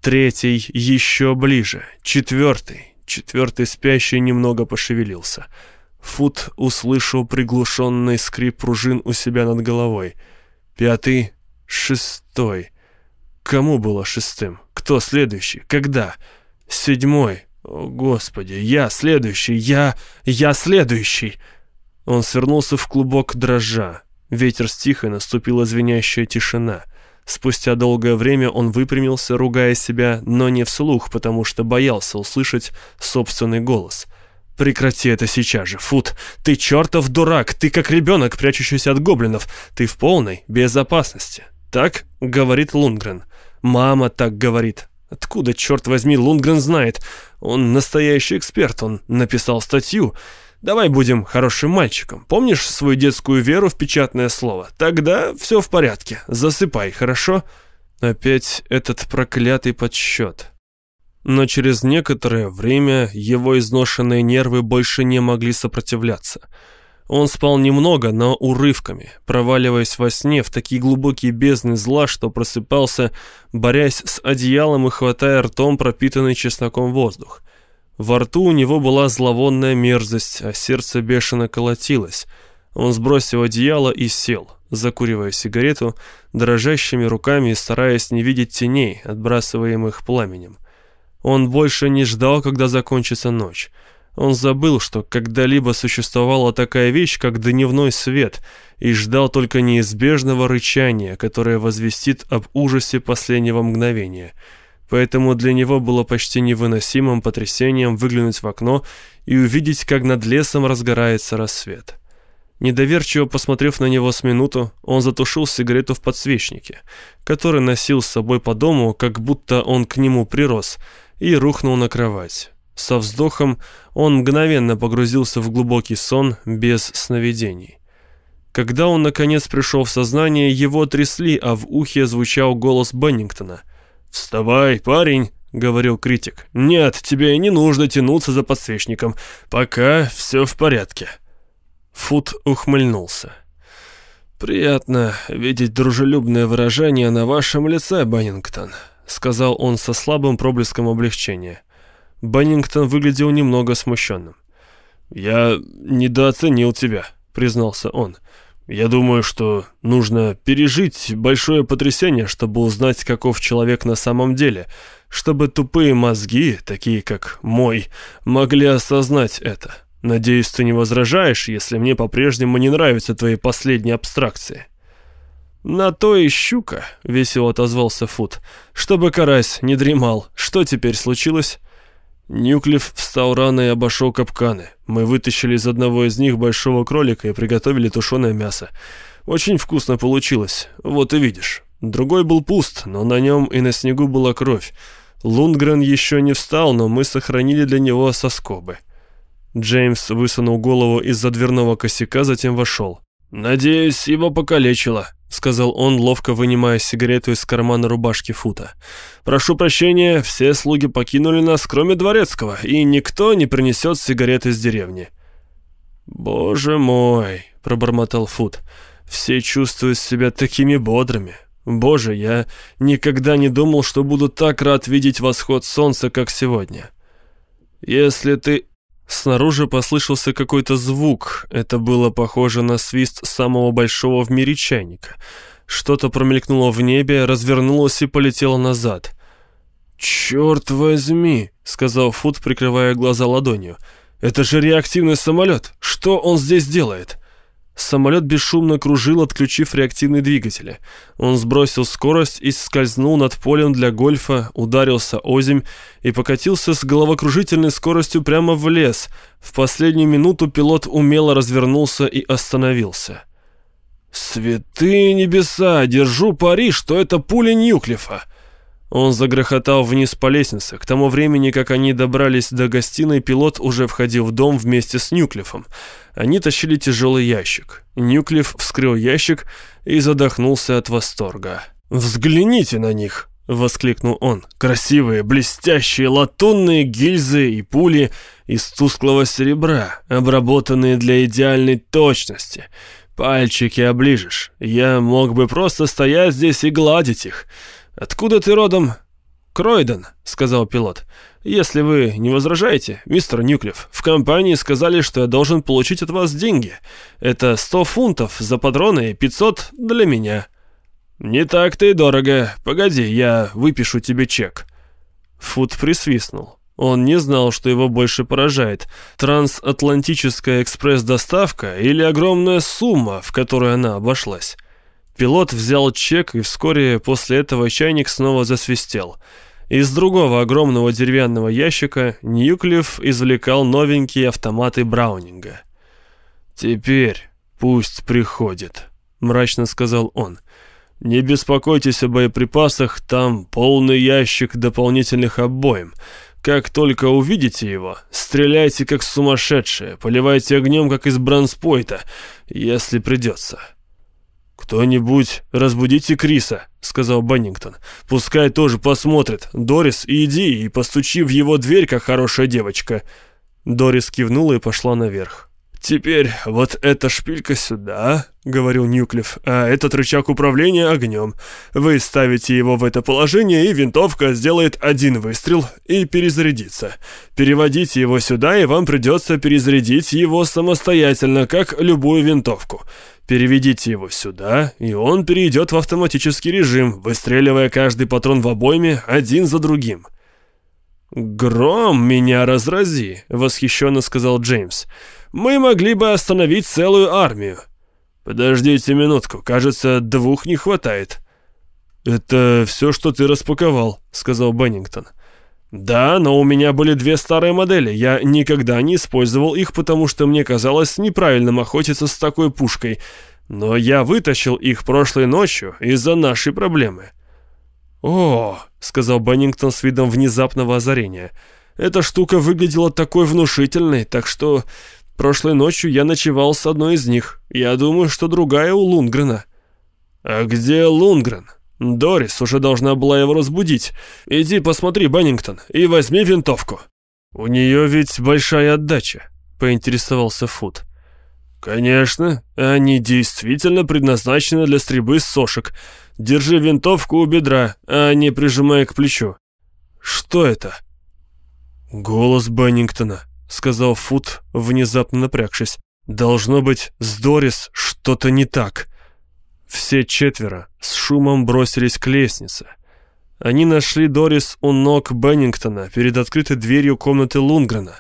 третий еще ближе, четвертый. Четвертый спящий немного пошевелился. Фут услышал приглушенный скрип пружин у себя над головой. Пятый, шестой. Кому было шестым? Кто следующий? Когда? Седьмой. О, Господи, я следующий, я... я следующий. Он свернулся в клубок дрожа. Ветер стих, и наступила звенящая тишина — Спустя долгое время он выпрямился, ругая себя, но не вслух, потому что боялся услышать собственный голос. «Прекрати это сейчас же, Фут! Ты чертов дурак! Ты как ребенок, прячущийся от гоблинов! Ты в полной безопасности!» «Так?» — говорит Лунгрен. «Мама так говорит. Откуда, черт возьми, Лунгрен знает? Он настоящий эксперт, он написал статью. Давай будем хорошим мальчиком. Помнишь свою детскую веру в печатное слово? Тогда все в порядке. Засыпай, хорошо? Опять этот проклятый подсчет. Но через некоторое время его изношенные нервы больше не могли сопротивляться. Он спал немного, но урывками, проваливаясь во сне в такие глубокие бездны зла, что просыпался, борясь с одеялом и хватая ртом пропитанный чесноком воздух. Во рту у него была зловонная мерзость, а сердце бешено колотилось. Он сбросил одеяло и сел, закуривая сигарету, дрожащими руками и стараясь не видеть теней, отбрасываемых пламенем. Он больше не ждал, когда закончится ночь. Он забыл, что когда-либо существовала такая вещь, как дневной свет, и ждал только неизбежного рычания, которое возвестит об ужасе последнего мгновения — поэтому для него было почти невыносимым потрясением выглянуть в окно и увидеть, как над лесом разгорается рассвет. Недоверчиво посмотрев на него с минуту, он затушил сигарету в подсвечнике, который носил с собой по дому, как будто он к нему прирос, и рухнул на кровать. Со вздохом он мгновенно погрузился в глубокий сон без сновидений. Когда он наконец пришел в сознание, его трясли, а в ухе звучал голос Беннингтона — «Вставай, парень!» — говорил критик. «Нет, тебе не нужно тянуться за подсвечником. Пока все в порядке». Фут ухмыльнулся. «Приятно видеть дружелюбное выражение на вашем лице, Баннингтон», — сказал он со слабым проблеском облегчения. Баннингтон выглядел немного смущенным. «Я недооценил тебя», — признался он. Я думаю, что нужно пережить большое потрясение, чтобы узнать, каков человек на самом деле, чтобы тупые мозги, такие как мой, могли осознать это. Надеюсь, ты не возражаешь, если мне по-прежнему не нравятся твои последние абстракции. «На то и щука», — весело отозвался Фут. «Чтобы карась не дремал. Что теперь случилось?» Нюклиф встал рано и обошел капканы. Мы вытащили из одного из них большого кролика и приготовили тушеное мясо. Очень вкусно получилось, вот и видишь. Другой был пуст, но на нем и на снегу была кровь. Лундгрен еще не встал, но мы сохранили для него соскобы. Джеймс высунул голову из-за дверного косяка, затем вошел. «Надеюсь, его покалечило», — сказал он, ловко вынимая сигарету из кармана рубашки Фута. «Прошу прощения, все слуги покинули нас, кроме дворецкого, и никто не принесет сигареты из деревни». «Боже мой», — пробормотал Фут, — «все чувствуют себя такими бодрыми. Боже, я никогда не думал, что буду так рад видеть восход солнца, как сегодня. Если ты Снаружи послышался какой-то звук. Это было похоже на свист самого большого в мире чайника. Что-то промелькнуло в небе, развернулось и полетело назад. «Черт возьми!» — сказал Фуд, прикрывая глаза ладонью. «Это же реактивный самолет! Что он здесь делает?» Самолет бесшумно кружил, отключив реактивные двигатели. Он сбросил скорость и скользнул над полем для гольфа, ударился озимь и покатился с головокружительной скоростью прямо в лес. В последнюю минуту пилот умело развернулся и остановился. «Святые небеса! Держу пари, что это пуля Ньюклифа!» Он загрохотал вниз по лестнице. К тому времени, как они добрались до гостиной, пилот уже входил в дом вместе с Ньюклифом. Они тащили тяжелый ящик. Ньюклиф вскрыл ящик и задохнулся от восторга. «Взгляните на них!» — воскликнул он. «Красивые, блестящие латунные гильзы и пули из тусклого серебра, обработанные для идеальной точности. Пальчики оближешь. Я мог бы просто стоять здесь и гладить их». «Откуда ты родом?» «Кройден», — сказал пилот. «Если вы не возражаете, мистер Ньюклифф, в компании сказали, что я должен получить от вас деньги. Это 100 фунтов за патроны и 500 для меня». «Не так-то и дорого. Погоди, я выпишу тебе чек». Фут присвистнул. Он не знал, что его больше поражает. Трансатлантическая экспресс-доставка или огромная сумма, в которой она обошлась. Пилот взял чек, и вскоре после этого чайник снова засвистел. Из другого огромного деревянного ящика Ньюклифф извлекал новенькие автоматы Браунинга. «Теперь пусть приходит», — мрачно сказал он. «Не беспокойтесь о боеприпасах, там полный ящик дополнительных обоим. Как только увидите его, стреляйте как сумасшедшие, поливайте огнем, как из бронспойта, если придется». «Кто-нибудь разбудите Криса», — сказал Баннингтон. «Пускай тоже посмотрит. Дорис, иди и постучи в его дверь, как хорошая девочка». Дорис кивнула и пошла наверх. «Теперь вот эта шпилька сюда», — говорил Ньюклифф, «а этот рычаг управления огнем. Вы ставите его в это положение, и винтовка сделает один выстрел и перезарядится. Переводите его сюда, и вам придется перезарядить его самостоятельно, как любую винтовку. Переведите его сюда, и он перейдет в автоматический режим, выстреливая каждый патрон в обойме один за другим». «Гром меня разрази», — восхищенно сказал Джеймс. «Мы могли бы остановить целую армию». «Подождите минутку, кажется, двух не хватает». «Это все, что ты распаковал», — сказал Беннингтон. «Да, но у меня были две старые модели. Я никогда не использовал их, потому что мне казалось неправильным охотиться с такой пушкой. Но я вытащил их прошлой ночью из-за нашей проблемы». «О», — сказал Беннингтон с видом внезапного озарения, — «эта штука выглядела такой внушительной, так что прошлой ночью я ночевал с одной из них. Я думаю, что другая у Лунгрена». «А где Лунгрен?» Дорис уже должна была его разбудить. Иди посмотри, Баннингтон, и возьми винтовку. У нее ведь большая отдача, поинтересовался Фуд. Конечно, они действительно предназначены для стрельбы с сошек. Держи винтовку у бедра, а не прижимая к плечу. Что это? Голос Баннингтона, сказал Фуд, внезапно напрягшись. Должно быть, с Дорис что-то не так. Все четверо с шумом бросились к лестнице. Они нашли Дорис у ног Беннингтона перед открытой дверью комнаты Лунгрена.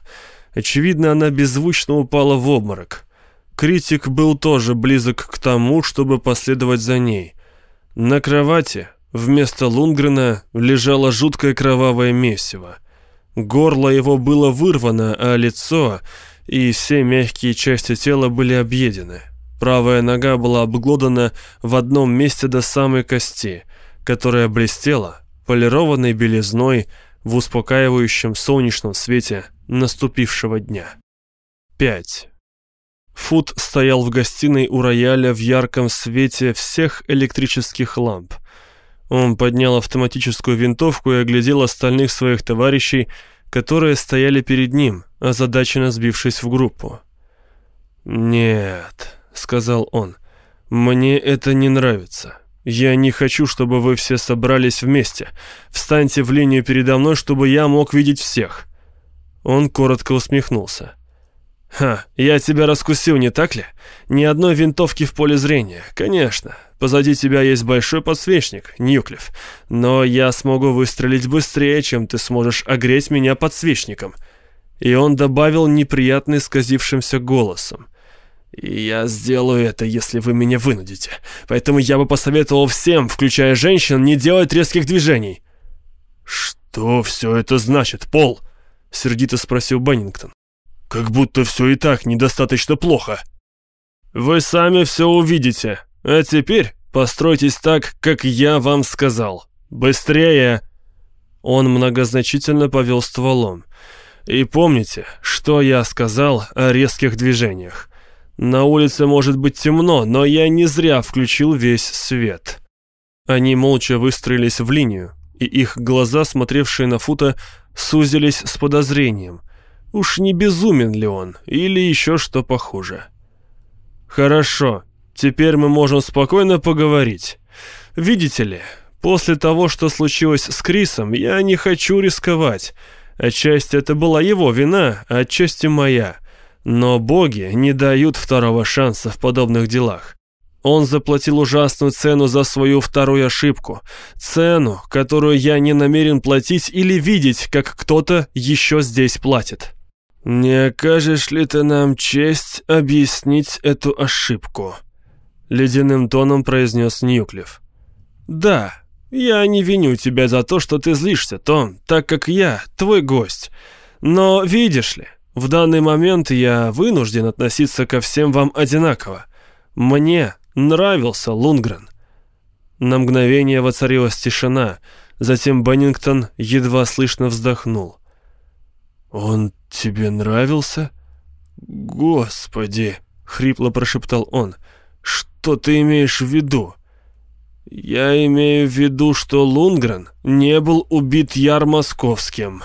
Очевидно, она беззвучно упала в обморок. Критик был тоже близок к тому, чтобы последовать за ней. На кровати вместо Лунгрена лежало жуткое кровавое месиво. Горло его было вырвано, а лицо и все мягкие части тела были объедены. Правая нога была обглодана в одном месте до самой кости, которая блестела, полированной белизной, в успокаивающем солнечном свете наступившего дня. 5. Фут стоял в гостиной у рояля в ярком свете всех электрических ламп. Он поднял автоматическую винтовку и оглядел остальных своих товарищей, которые стояли перед ним, озадаченно сбившись в группу. «Нет», — сказал он, — «мне это не нравится. Я не хочу, чтобы вы все собрались вместе. Встаньте в линию передо мной, чтобы я мог видеть всех». Он коротко усмехнулся. «Ха, я тебя раскусил, не так ли? Ни одной винтовки в поле зрения. Конечно, позади тебя есть большой подсвечник, Ньюклифф. Но я смогу выстрелить быстрее, чем ты сможешь огреть меня подсвечником». И он добавил неприятный сказившимся голосом. И я сделаю это, если вы меня вынудите. Поэтому я бы посоветовал всем, включая женщин, не делать резких движений». «Что все это значит, Пол?» — сердито спросил Беннингтон. «Как будто все и так недостаточно плохо». «Вы сами все увидите. А теперь постройтесь так, как я вам сказал. Быстрее!» Он многозначительно повел стволом. «И помните, что я сказал о резких движениях. На улице может быть темно, но я не зря включил весь свет. Они молча выстроились в линию, и их глаза, смотревшие на Фута, сузились с подозрением. Уж не безумен ли он, или еще что похуже. «Хорошо, теперь мы можем спокойно поговорить. Видите ли, после того, что случилось с Крисом, я не хочу рисковать. Отчасти это была его вина, а отчасти моя». Но боги не дают второго шанса в подобных делах. Он заплатил ужасную цену за свою вторую ошибку. Цену, которую я не намерен платить или видеть, как кто-то еще здесь платит. «Не окажешь ли ты нам честь объяснить эту ошибку?» Ледяным тоном произнес Ньюклифф. «Да, я не виню тебя за то, что ты злишься, Том, так как я твой гость. Но видишь ли, в данный момент я вынужден относиться ко всем вам одинаково. Мне нравился Лунгрен». На мгновение воцарилась тишина, затем Беннингтон едва слышно вздохнул. «Он тебе нравился?» «Господи!» — хрипло прошептал он. «Что ты имеешь в виду?» «Я имею в виду, что Лунгрен не был убит Яр Московским»,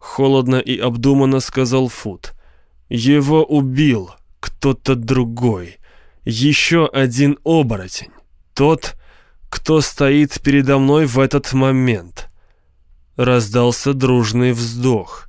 Холодно и обдуманно сказал Фут. Его убил кто-то другой. Еще один оборотень. Тот, кто стоит передо мной в этот момент. Раздался дружный вздох.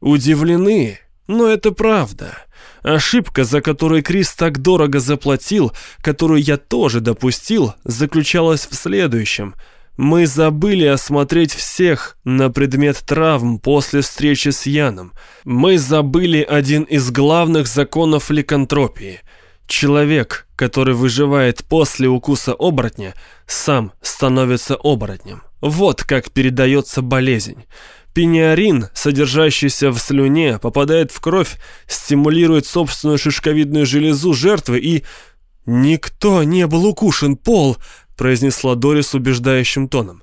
Удивлены, но это правда. Ошибка, за которую Крис так дорого заплатил, которую я тоже допустил, заключалась в следующем — мы забыли осмотреть всех на предмет травм после встречи с Яном. Мы забыли один из главных законов ликантропии. Человек, который выживает после укуса оборотня, сам становится оборотнем. Вот как передается болезнь. Пениарин, содержащийся в слюне, попадает в кровь, стимулирует собственную шишковидную железу жертвы и... «Никто не был укушен, Пол!» Произнесла Дорис убеждающим тоном.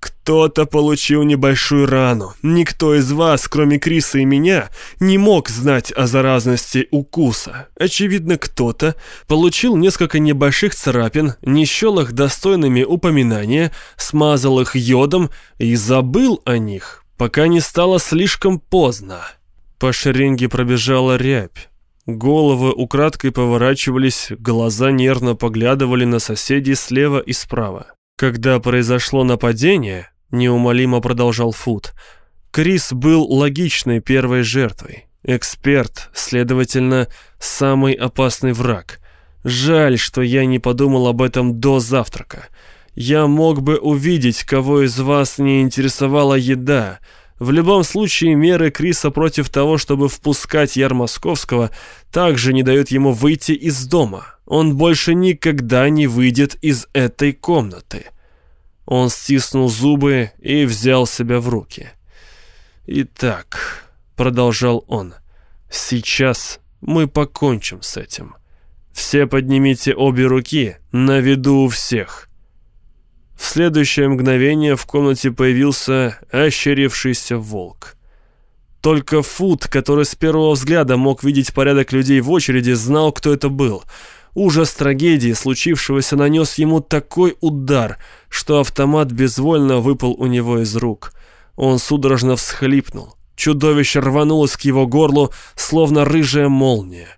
«Кто-то получил небольшую рану. Никто из вас, кроме Криса и меня, не мог знать о заразности укуса. Очевидно, кто-то получил несколько небольших царапин, не счел их достойными упоминания, смазал их йодом и забыл о них, пока не стало слишком поздно». По шеренге пробежала рябь. Головы украдкой поворачивались, глаза нервно поглядывали на соседей слева и справа. Когда произошло нападение, неумолимо продолжал Фуд, Крис был логичной первой жертвой. Эксперт, следовательно, самый опасный враг. Жаль, что я не подумал об этом до завтрака. Я мог бы увидеть, кого из вас не интересовала еда, в любом случае, меры Криса против того, чтобы впускать Яр Московского, также не дают ему выйти из дома. Он больше никогда не выйдет из этой комнаты. Он стиснул зубы и взял себя в руки. «Итак», — продолжал он, — «сейчас мы покончим с этим. Все поднимите обе руки на виду у всех». В следующее мгновение в комнате появился ощерившийся волк. Только Фуд, который с первого взгляда мог видеть порядок людей в очереди, знал, кто это был. Ужас трагедии, случившегося, нанес ему такой удар, что автомат безвольно выпал у него из рук. Он судорожно всхлипнул. Чудовище рванулось к его горлу, словно рыжая молния.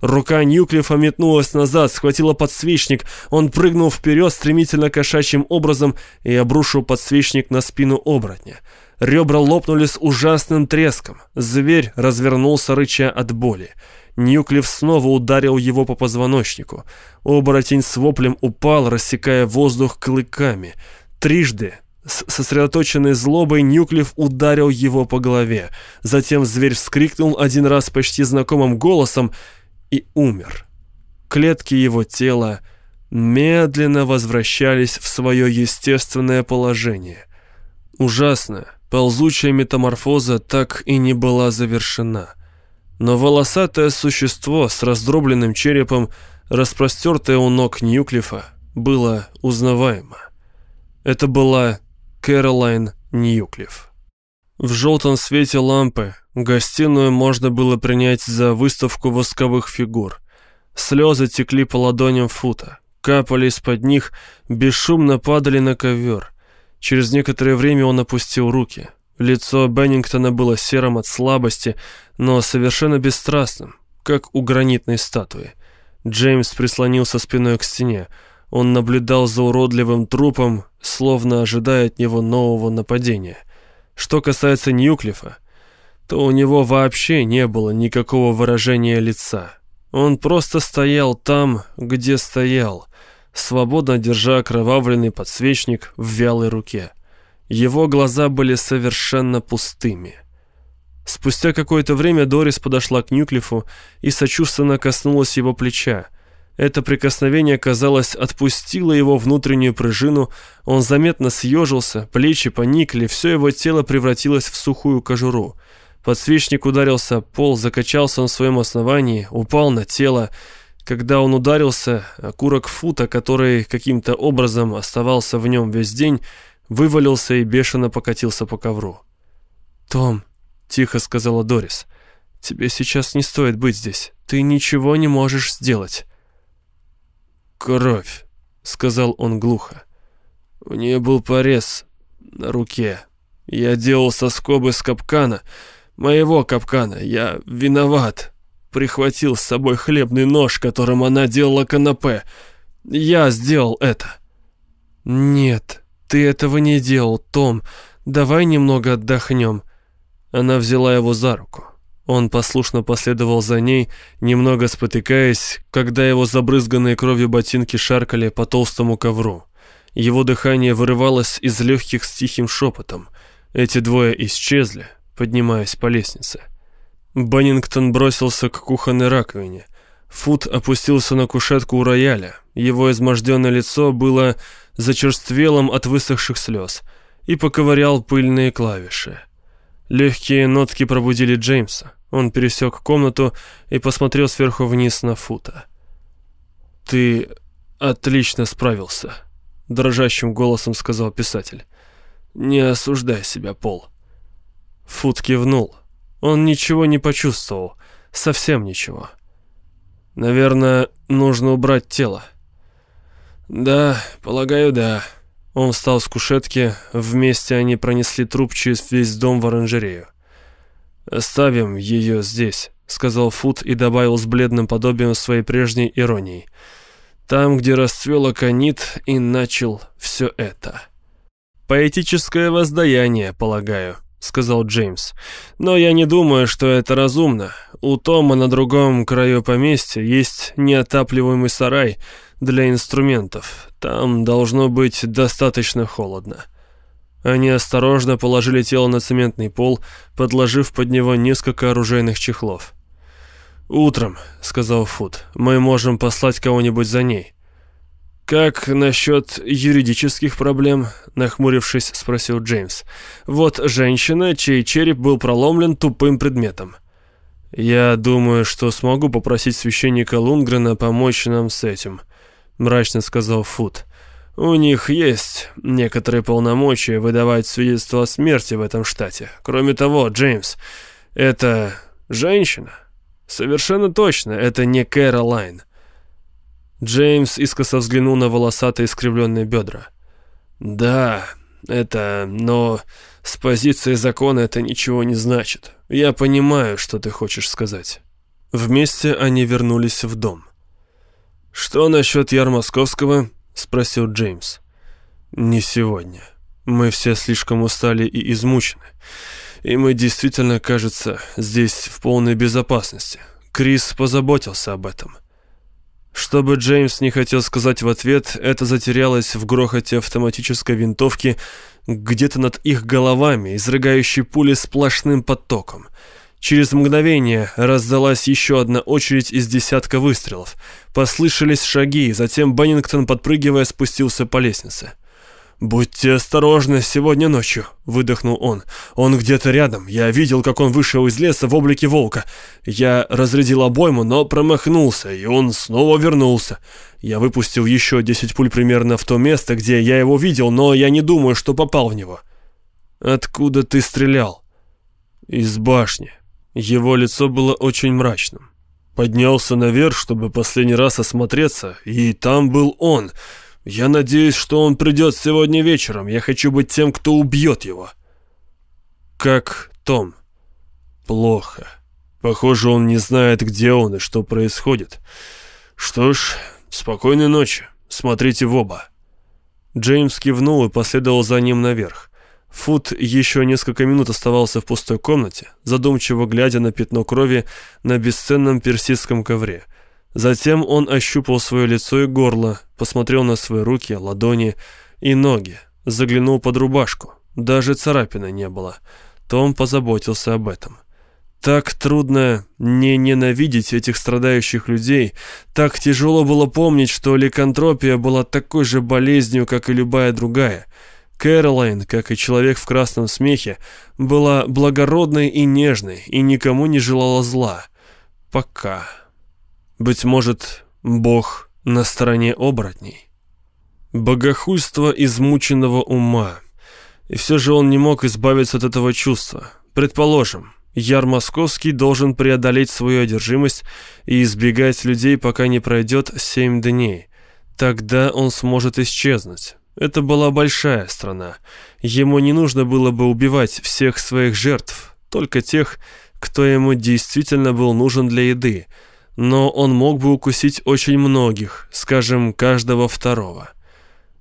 Рука Ньюклифа метнулась назад, схватила подсвечник. Он прыгнул вперед стремительно кошачьим образом и обрушил подсвечник на спину оборотня. Ребра лопнули с ужасным треском. Зверь развернулся, рыча от боли. Ньюклиф снова ударил его по позвоночнику. Оборотень с воплем упал, рассекая воздух клыками. Трижды с сосредоточенной злобой Ньюклиф ударил его по голове. Затем зверь вскрикнул один раз почти знакомым голосом и умер. Клетки его тела медленно возвращались в свое естественное положение. Ужасная, ползучая метаморфоза так и не была завершена. Но волосатое существо с раздробленным черепом, распростертое у ног Ньюклифа, было узнаваемо. Это была Кэролайн Ньюклифф. В желтом свете лампы гостиную можно было принять за выставку восковых фигур. Слезы текли по ладоням фута, капали из-под них, бесшумно падали на ковер. Через некоторое время он опустил руки. Лицо Беннингтона было серым от слабости, но совершенно бесстрастным, как у гранитной статуи. Джеймс прислонился спиной к стене. Он наблюдал за уродливым трупом, словно ожидая от него нового нападения. Что касается Ньюклифа, то у него вообще не было никакого выражения лица. Он просто стоял там, где стоял, свободно держа окровавленный подсвечник в вялой руке. Его глаза были совершенно пустыми. Спустя какое-то время Дорис подошла к Ньюклифу и сочувственно коснулась его плеча. Это прикосновение, казалось, отпустило его внутреннюю пружину, он заметно съежился, плечи поникли, все его тело превратилось в сухую кожуру. Подсвечник ударился пол, закачался на своем основании, упал на тело. Когда он ударился, окурок фута, который каким-то образом оставался в нем весь день, вывалился и бешено покатился по ковру. «Том», — тихо сказала Дорис, — «тебе сейчас не стоит быть здесь. Ты ничего не можешь сделать». «Кровь», — сказал он глухо. «У нее был порез на руке. Я делал соскобы с капкана, моего капкана. Я виноват. Прихватил с собой хлебный нож, которым она делала канапе. Я сделал это». «Нет, ты этого не делал, Том. Давай немного отдохнем». Она взяла его за руку. Он послушно последовал за ней, немного спотыкаясь, когда его забрызганные кровью ботинки шаркали по толстому ковру. Его дыхание вырывалось из легких с тихим шепотом. Эти двое исчезли, поднимаясь по лестнице. Баннингтон бросился к кухонной раковине. Фут опустился на кушетку у рояля. Его изможденное лицо было зачерствелым от высохших слез и поковырял пыльные клавиши. Легкие нотки пробудили Джеймса. Он пересек комнату и посмотрел сверху вниз на Фута. «Ты отлично справился», — дрожащим голосом сказал писатель. «Не осуждай себя, Пол». Фут кивнул. Он ничего не почувствовал. Совсем ничего. «Наверное, нужно убрать тело». «Да, полагаю, да». Он встал с кушетки, вместе они пронесли труп через весь дом в оранжерею. «Оставим ее здесь», — сказал Фут и добавил с бледным подобием своей прежней иронии. «Там, где расцвел аконит и начал все это». «Поэтическое воздаяние, полагаю», — сказал Джеймс. «Но я не думаю, что это разумно. У Тома на другом краю поместья есть неотапливаемый сарай для инструментов. Там должно быть достаточно холодно». Они осторожно положили тело на цементный пол, подложив под него несколько оружейных чехлов. «Утром», — сказал Фуд, — «мы можем послать кого-нибудь за ней». «Как насчет юридических проблем?» — нахмурившись, спросил Джеймс. «Вот женщина, чей череп был проломлен тупым предметом». «Я думаю, что смогу попросить священника Лунгрена помочь нам с этим», — мрачно сказал Фуд. У них есть некоторые полномочия выдавать свидетельство о смерти в этом штате. Кроме того, Джеймс, это женщина. Совершенно точно, это не Кэролайн. Джеймс искоса взглянул на волосатые искривленные бедра. «Да, это... но с позиции закона это ничего не значит. Я понимаю, что ты хочешь сказать». Вместе они вернулись в дом. «Что насчет Яр Московского?» — спросил Джеймс. «Не сегодня. Мы все слишком устали и измучены. И мы действительно, кажется, здесь в полной безопасности. Крис позаботился об этом». Что бы Джеймс не хотел сказать в ответ, это затерялось в грохоте автоматической винтовки где-то над их головами, изрыгающей пули сплошным потоком. Через мгновение раздалась еще одна очередь из десятка выстрелов. Послышались шаги, затем Беннингтон, подпрыгивая, спустился по лестнице. «Будьте осторожны сегодня ночью», — выдохнул он. «Он где-то рядом. Я видел, как он вышел из леса в облике волка. Я разрядил обойму, но промахнулся, и он снова вернулся. Я выпустил еще десять пуль примерно в то место, где я его видел, но я не думаю, что попал в него». «Откуда ты стрелял?» «Из башни». Его лицо было очень мрачным. Поднялся наверх, чтобы последний раз осмотреться, и там был он — я надеюсь, что он придет сегодня вечером. Я хочу быть тем, кто убьет его. Как Том? Плохо. Похоже, он не знает, где он и что происходит. Что ж, спокойной ночи. Смотрите в оба. Джеймс кивнул и последовал за ним наверх. Фут еще несколько минут оставался в пустой комнате, задумчиво глядя на пятно крови на бесценном персидском ковре — Затем он ощупал свое лицо и горло, посмотрел на свои руки, ладони и ноги, заглянул под рубашку. Даже царапины не было. Том позаботился об этом. Так трудно не ненавидеть этих страдающих людей, так тяжело было помнить, что ликантропия была такой же болезнью, как и любая другая. Кэролайн, как и человек в красном смехе, была благородной и нежной и никому не желала зла. Пока... Быть может, Бог на стороне оборотней? Богохульство измученного ума. И все же он не мог избавиться от этого чувства. Предположим, Яр Московский должен преодолеть свою одержимость и избегать людей, пока не пройдет семь дней. Тогда он сможет исчезнуть. Это была большая страна. Ему не нужно было бы убивать всех своих жертв, только тех, кто ему действительно был нужен для еды – но он мог бы укусить очень многих, скажем, каждого второго.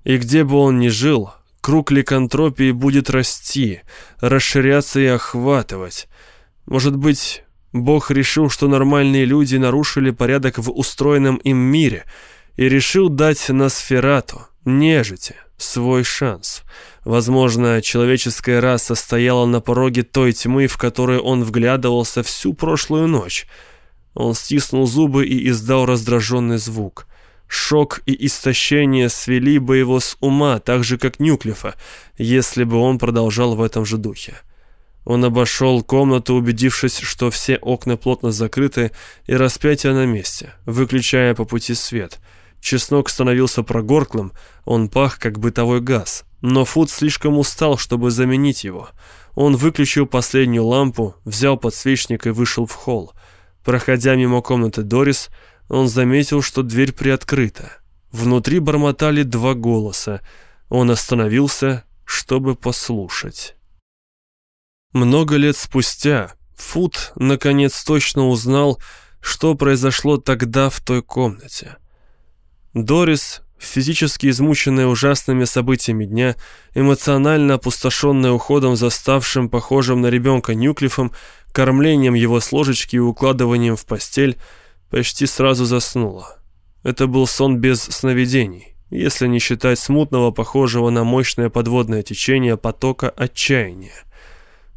И где бы он ни жил, круг ликантропии будет расти, расширяться и охватывать. Может быть, Бог решил, что нормальные люди нарушили порядок в устроенном им мире и решил дать Носферату, нежити, свой шанс. Возможно, человеческая раса стояла на пороге той тьмы, в которую он вглядывался всю прошлую ночь — он стиснул зубы и издал раздраженный звук. Шок и истощение свели бы его с ума, так же, как Нюклифа, если бы он продолжал в этом же духе. Он обошел комнату, убедившись, что все окна плотно закрыты и распятие на месте, выключая по пути свет. Чеснок становился прогорклым, он пах, как бытовой газ. Но Фуд слишком устал, чтобы заменить его. Он выключил последнюю лампу, взял подсвечник и вышел в холл. Проходя мимо комнаты Дорис, он заметил, что дверь приоткрыта. Внутри бормотали два голоса. Он остановился, чтобы послушать. Много лет спустя Фут наконец точно узнал, что произошло тогда в той комнате. Дорис, физически измученная ужасными событиями дня, эмоционально опустошенная уходом за ставшим похожим на ребенка Нюклифом, кормлением его с ложечки и укладыванием в постель, почти сразу заснула. Это был сон без сновидений, если не считать смутного, похожего на мощное подводное течение потока отчаяния.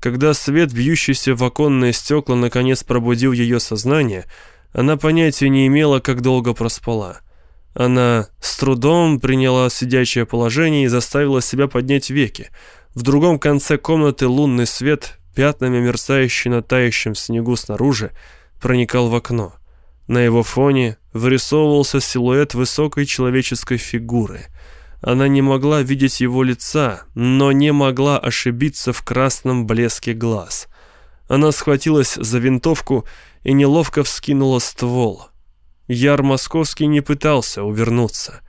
Когда свет, бьющийся в оконные стекла, наконец пробудил ее сознание, она понятия не имела, как долго проспала. Она с трудом приняла сидячее положение и заставила себя поднять веки. В другом конце комнаты лунный свет пятнами мерцающий на тающем снегу снаружи, проникал в окно. На его фоне вырисовывался силуэт высокой человеческой фигуры. Она не могла видеть его лица, но не могла ошибиться в красном блеске глаз. Она схватилась за винтовку и неловко вскинула ствол. Яр Московский не пытался увернуться.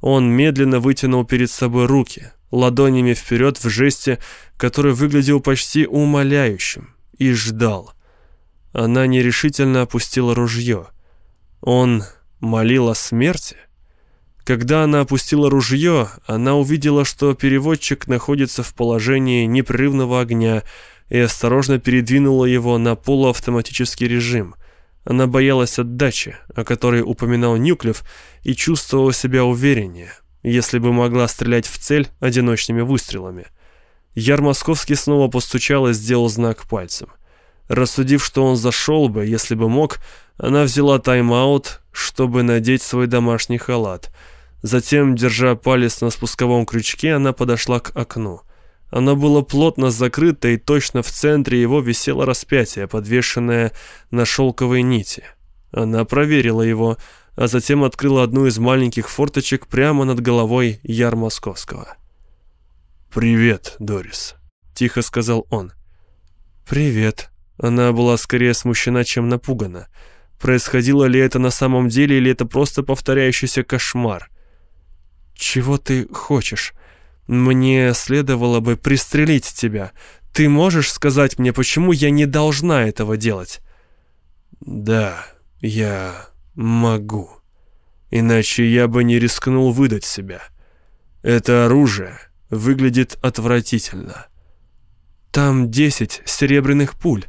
Он медленно вытянул перед собой руки, ладонями вперед в жесте, который выглядел почти умоляющим, и ждал. Она нерешительно опустила ружье. Он молил о смерти? Когда она опустила ружье, она увидела, что переводчик находится в положении непрерывного огня и осторожно передвинула его на полуавтоматический режим. Она боялась отдачи, о которой упоминал Нюклев, и чувствовала себя увереннее, если бы могла стрелять в цель одиночными выстрелами. Яр Московский снова постучал и сделал знак пальцем. Рассудив, что он зашел бы, если бы мог, она взяла тайм-аут, чтобы надеть свой домашний халат – Затем, держа палец на спусковом крючке, она подошла к окну. Оно было плотно закрыто, и точно в центре его висело распятие, подвешенное на шелковой нити. Она проверила его, а затем открыла одну из маленьких форточек прямо над головой Яр Московского. «Привет, Дорис», — тихо сказал он. «Привет». Она была скорее смущена, чем напугана. Происходило ли это на самом деле, или это просто повторяющийся кошмар? «Чего ты хочешь? Мне следовало бы пристрелить тебя. Ты можешь сказать мне, почему я не должна этого делать?» «Да, я могу. Иначе я бы не рискнул выдать себя. Это оружие выглядит отвратительно». «Там десять серебряных пуль».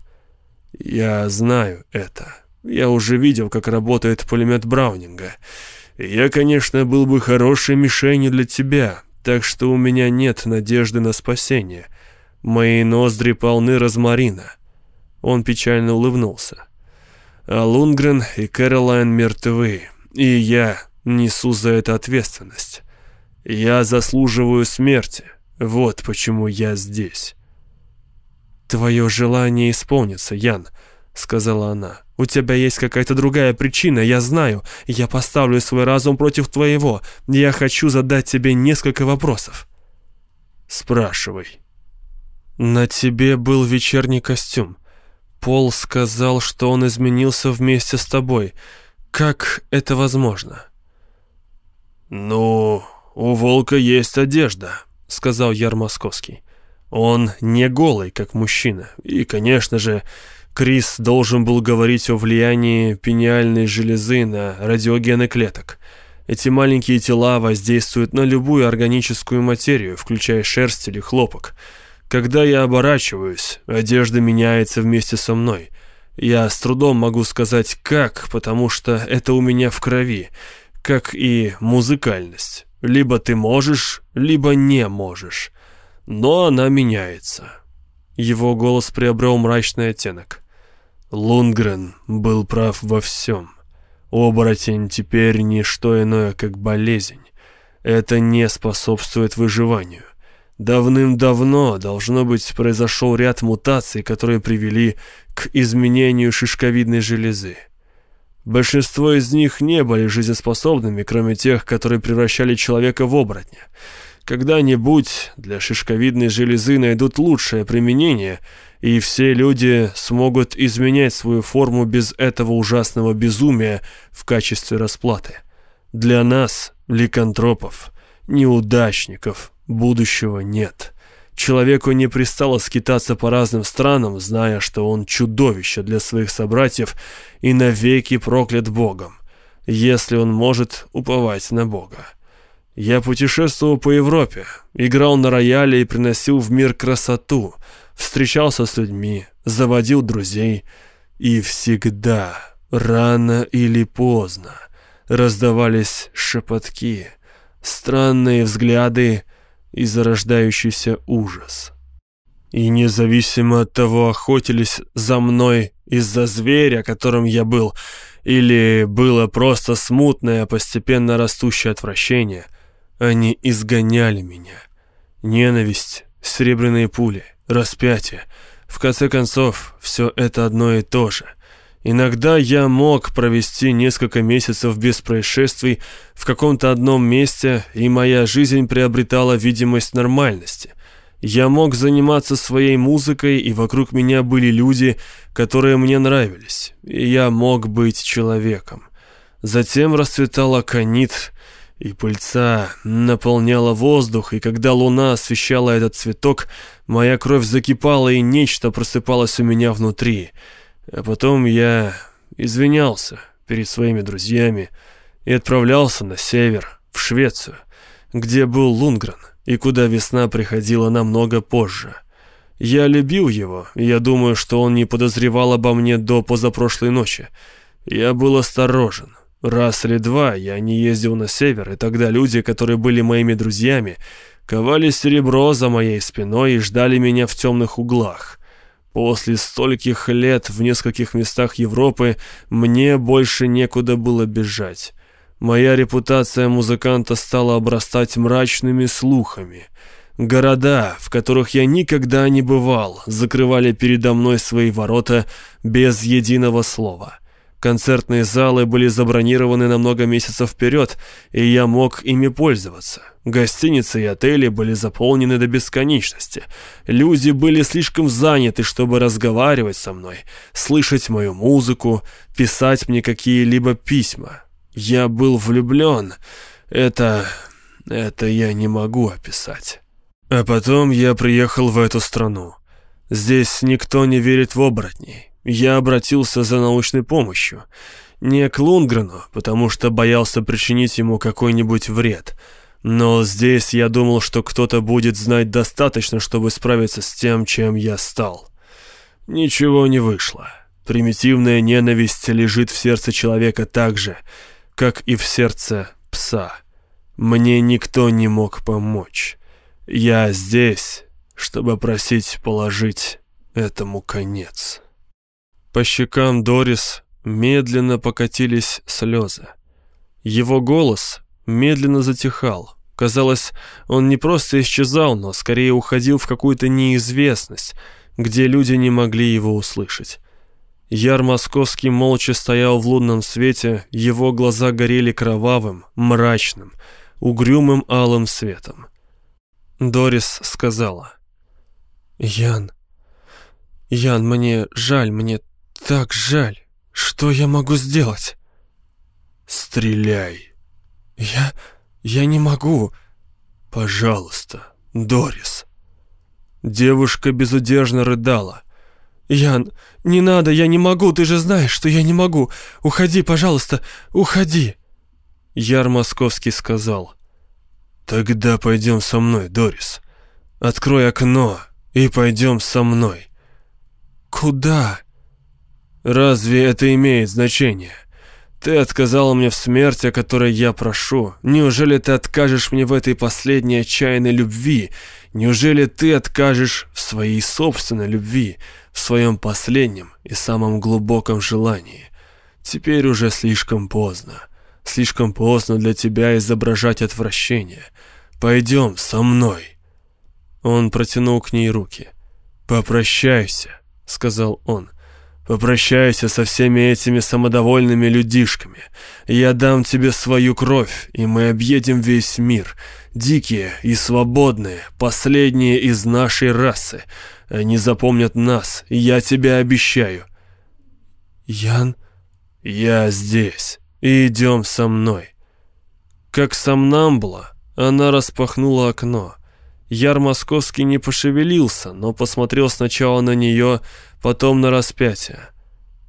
«Я знаю это. Я уже видел, как работает пулемет Браунинга». Я, конечно, был бы хорошей мишенью для тебя, так что у меня нет надежды на спасение. Мои ноздри полны розмарина». Он печально улыбнулся. «А Лунгрен и Кэролайн мертвы, и я несу за это ответственность. Я заслуживаю смерти, вот почему я здесь». «Твое желание исполнится, Ян», — сказала она. У тебя есть какая-то другая причина, я знаю. Я поставлю свой разум против твоего. Я хочу задать тебе несколько вопросов». «Спрашивай». «На тебе был вечерний костюм. Пол сказал, что он изменился вместе с тобой. Как это возможно?» «Ну, у волка есть одежда», — сказал Яр Московский. «Он не голый, как мужчина. И, конечно же, Крис должен был говорить о влиянии пениальной железы на радиогены клеток. Эти маленькие тела воздействуют на любую органическую материю, включая шерсть или хлопок. Когда я оборачиваюсь, одежда меняется вместе со мной. Я с трудом могу сказать «как», потому что это у меня в крови, как и музыкальность. Либо ты можешь, либо не можешь. Но она меняется. Его голос приобрел мрачный оттенок. Лунгрен был прав во всем. Оборотень теперь не что иное, как болезнь. Это не способствует выживанию. Давным-давно, должно быть, произошел ряд мутаций, которые привели к изменению шишковидной железы. Большинство из них не были жизнеспособными, кроме тех, которые превращали человека в оборотня. Когда-нибудь для шишковидной железы найдут лучшее применение – и все люди смогут изменять свою форму без этого ужасного безумия в качестве расплаты. Для нас, ликантропов, неудачников, будущего нет. Человеку не пристало скитаться по разным странам, зная, что он чудовище для своих собратьев и навеки проклят Богом, если он может уповать на Бога. Я путешествовал по Европе, играл на рояле и приносил в мир красоту — встречался с людьми, заводил друзей, и всегда, рано или поздно, раздавались шепотки, странные взгляды и зарождающийся ужас. И независимо от того, охотились за мной из-за зверя, которым я был, или было просто смутное, постепенно растущее отвращение, они изгоняли меня. Ненависть, серебряные пули — распятие. В конце концов, все это одно и то же. Иногда я мог провести несколько месяцев без происшествий в каком-то одном месте, и моя жизнь приобретала видимость нормальности. Я мог заниматься своей музыкой, и вокруг меня были люди, которые мне нравились, и я мог быть человеком. Затем расцветал аконит, и пыльца наполняла воздух, и когда луна освещала этот цветок, моя кровь закипала, и нечто просыпалось у меня внутри. А потом я извинялся перед своими друзьями и отправлялся на север, в Швецию, где был Лунгрен, и куда весна приходила намного позже. Я любил его, и я думаю, что он не подозревал обо мне до позапрошлой ночи. Я был осторожен, Раз или два я не ездил на север, и тогда люди, которые были моими друзьями, ковали серебро за моей спиной и ждали меня в темных углах. После стольких лет в нескольких местах Европы мне больше некуда было бежать. Моя репутация музыканта стала обрастать мрачными слухами. Города, в которых я никогда не бывал, закрывали передо мной свои ворота без единого слова. Концертные залы были забронированы на много месяцев вперед, и я мог ими пользоваться. Гостиницы и отели были заполнены до бесконечности. Люди были слишком заняты, чтобы разговаривать со мной, слышать мою музыку, писать мне какие-либо письма. Я был влюблен. Это... это я не могу описать. А потом я приехал в эту страну. Здесь никто не верит в оборотней. Я обратился за научной помощью. Не к Лунгрену, потому что боялся причинить ему какой-нибудь вред. Но здесь я думал, что кто-то будет знать достаточно, чтобы справиться с тем, чем я стал. Ничего не вышло. Примитивная ненависть лежит в сердце человека так же, как и в сердце пса. Мне никто не мог помочь. Я здесь, чтобы просить положить этому конец». По щекам Дорис медленно покатились слезы. Его голос медленно затихал. Казалось, он не просто исчезал, но скорее уходил в какую-то неизвестность, где люди не могли его услышать. Яр Московский молча стоял в лунном свете, его глаза горели кровавым, мрачным, угрюмым алым светом. Дорис сказала. «Ян, Ян, мне жаль, мне так жаль. Что я могу сделать? Стреляй. Я... я не могу. Пожалуйста, Дорис. Девушка безудержно рыдала. «Ян, не надо, я не могу, ты же знаешь, что я не могу. Уходи, пожалуйста, уходи!» Яр Московский сказал. «Тогда пойдем со мной, Дорис. Открой окно и пойдем со мной». «Куда?» Разве это имеет значение? Ты отказала мне в смерти, о которой я прошу. Неужели ты откажешь мне в этой последней отчаянной любви? Неужели ты откажешь в своей собственной любви, в своем последнем и самом глубоком желании? Теперь уже слишком поздно. Слишком поздно для тебя изображать отвращение. Пойдем со мной. Он протянул к ней руки. «Попрощайся», — сказал он. Попрощайся со всеми этими самодовольными людишками. Я дам тебе свою кровь, и мы объедем весь мир. Дикие и свободные, последние из нашей расы. Они запомнят нас, я тебе обещаю. Ян? Я здесь. идем со мной. Как сомнамбула, она распахнула окно. Яр Московский не пошевелился, но посмотрел сначала на нее, потом на распятие.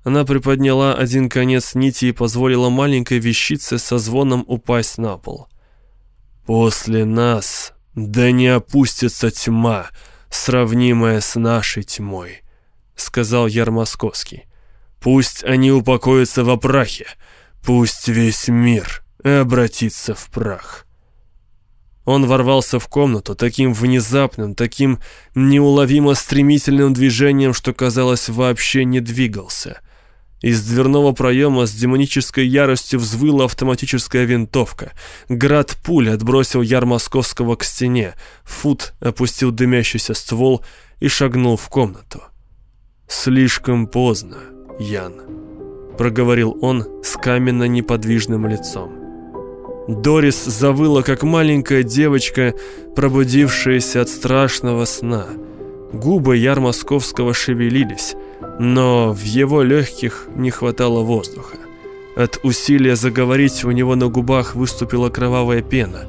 Она приподняла один конец нити и позволила маленькой вещице со звоном упасть на пол. «После нас да не опустится тьма, сравнимая с нашей тьмой», — сказал Яр Московский. «Пусть они упокоятся во прахе, пусть весь мир обратится в прах». Он ворвался в комнату таким внезапным, таким неуловимо стремительным движением, что, казалось, вообще не двигался. Из дверного проема с демонической яростью взвыла автоматическая винтовка. Град пуль отбросил яр московского к стене. Фут опустил дымящийся ствол и шагнул в комнату. «Слишком поздно, Ян». проговорил он с каменно-неподвижным лицом. Дорис завыла, как маленькая девочка, пробудившаяся от страшного сна. Губы Яр Московского шевелились, но в его легких не хватало воздуха. От усилия заговорить у него на губах выступила кровавая пена.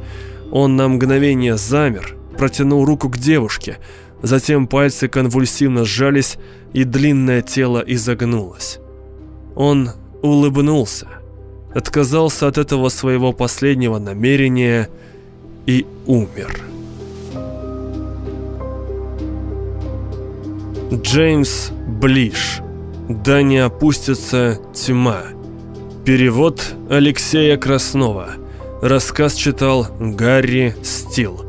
Он на мгновение замер, протянул руку к девушке, затем пальцы конвульсивно сжались, и длинное тело изогнулось. Он улыбнулся, отказался от этого своего последнего намерения и умер. Джеймс Блиш. Да не опустится тьма. Перевод Алексея Краснова. Рассказ читал Гарри Стил.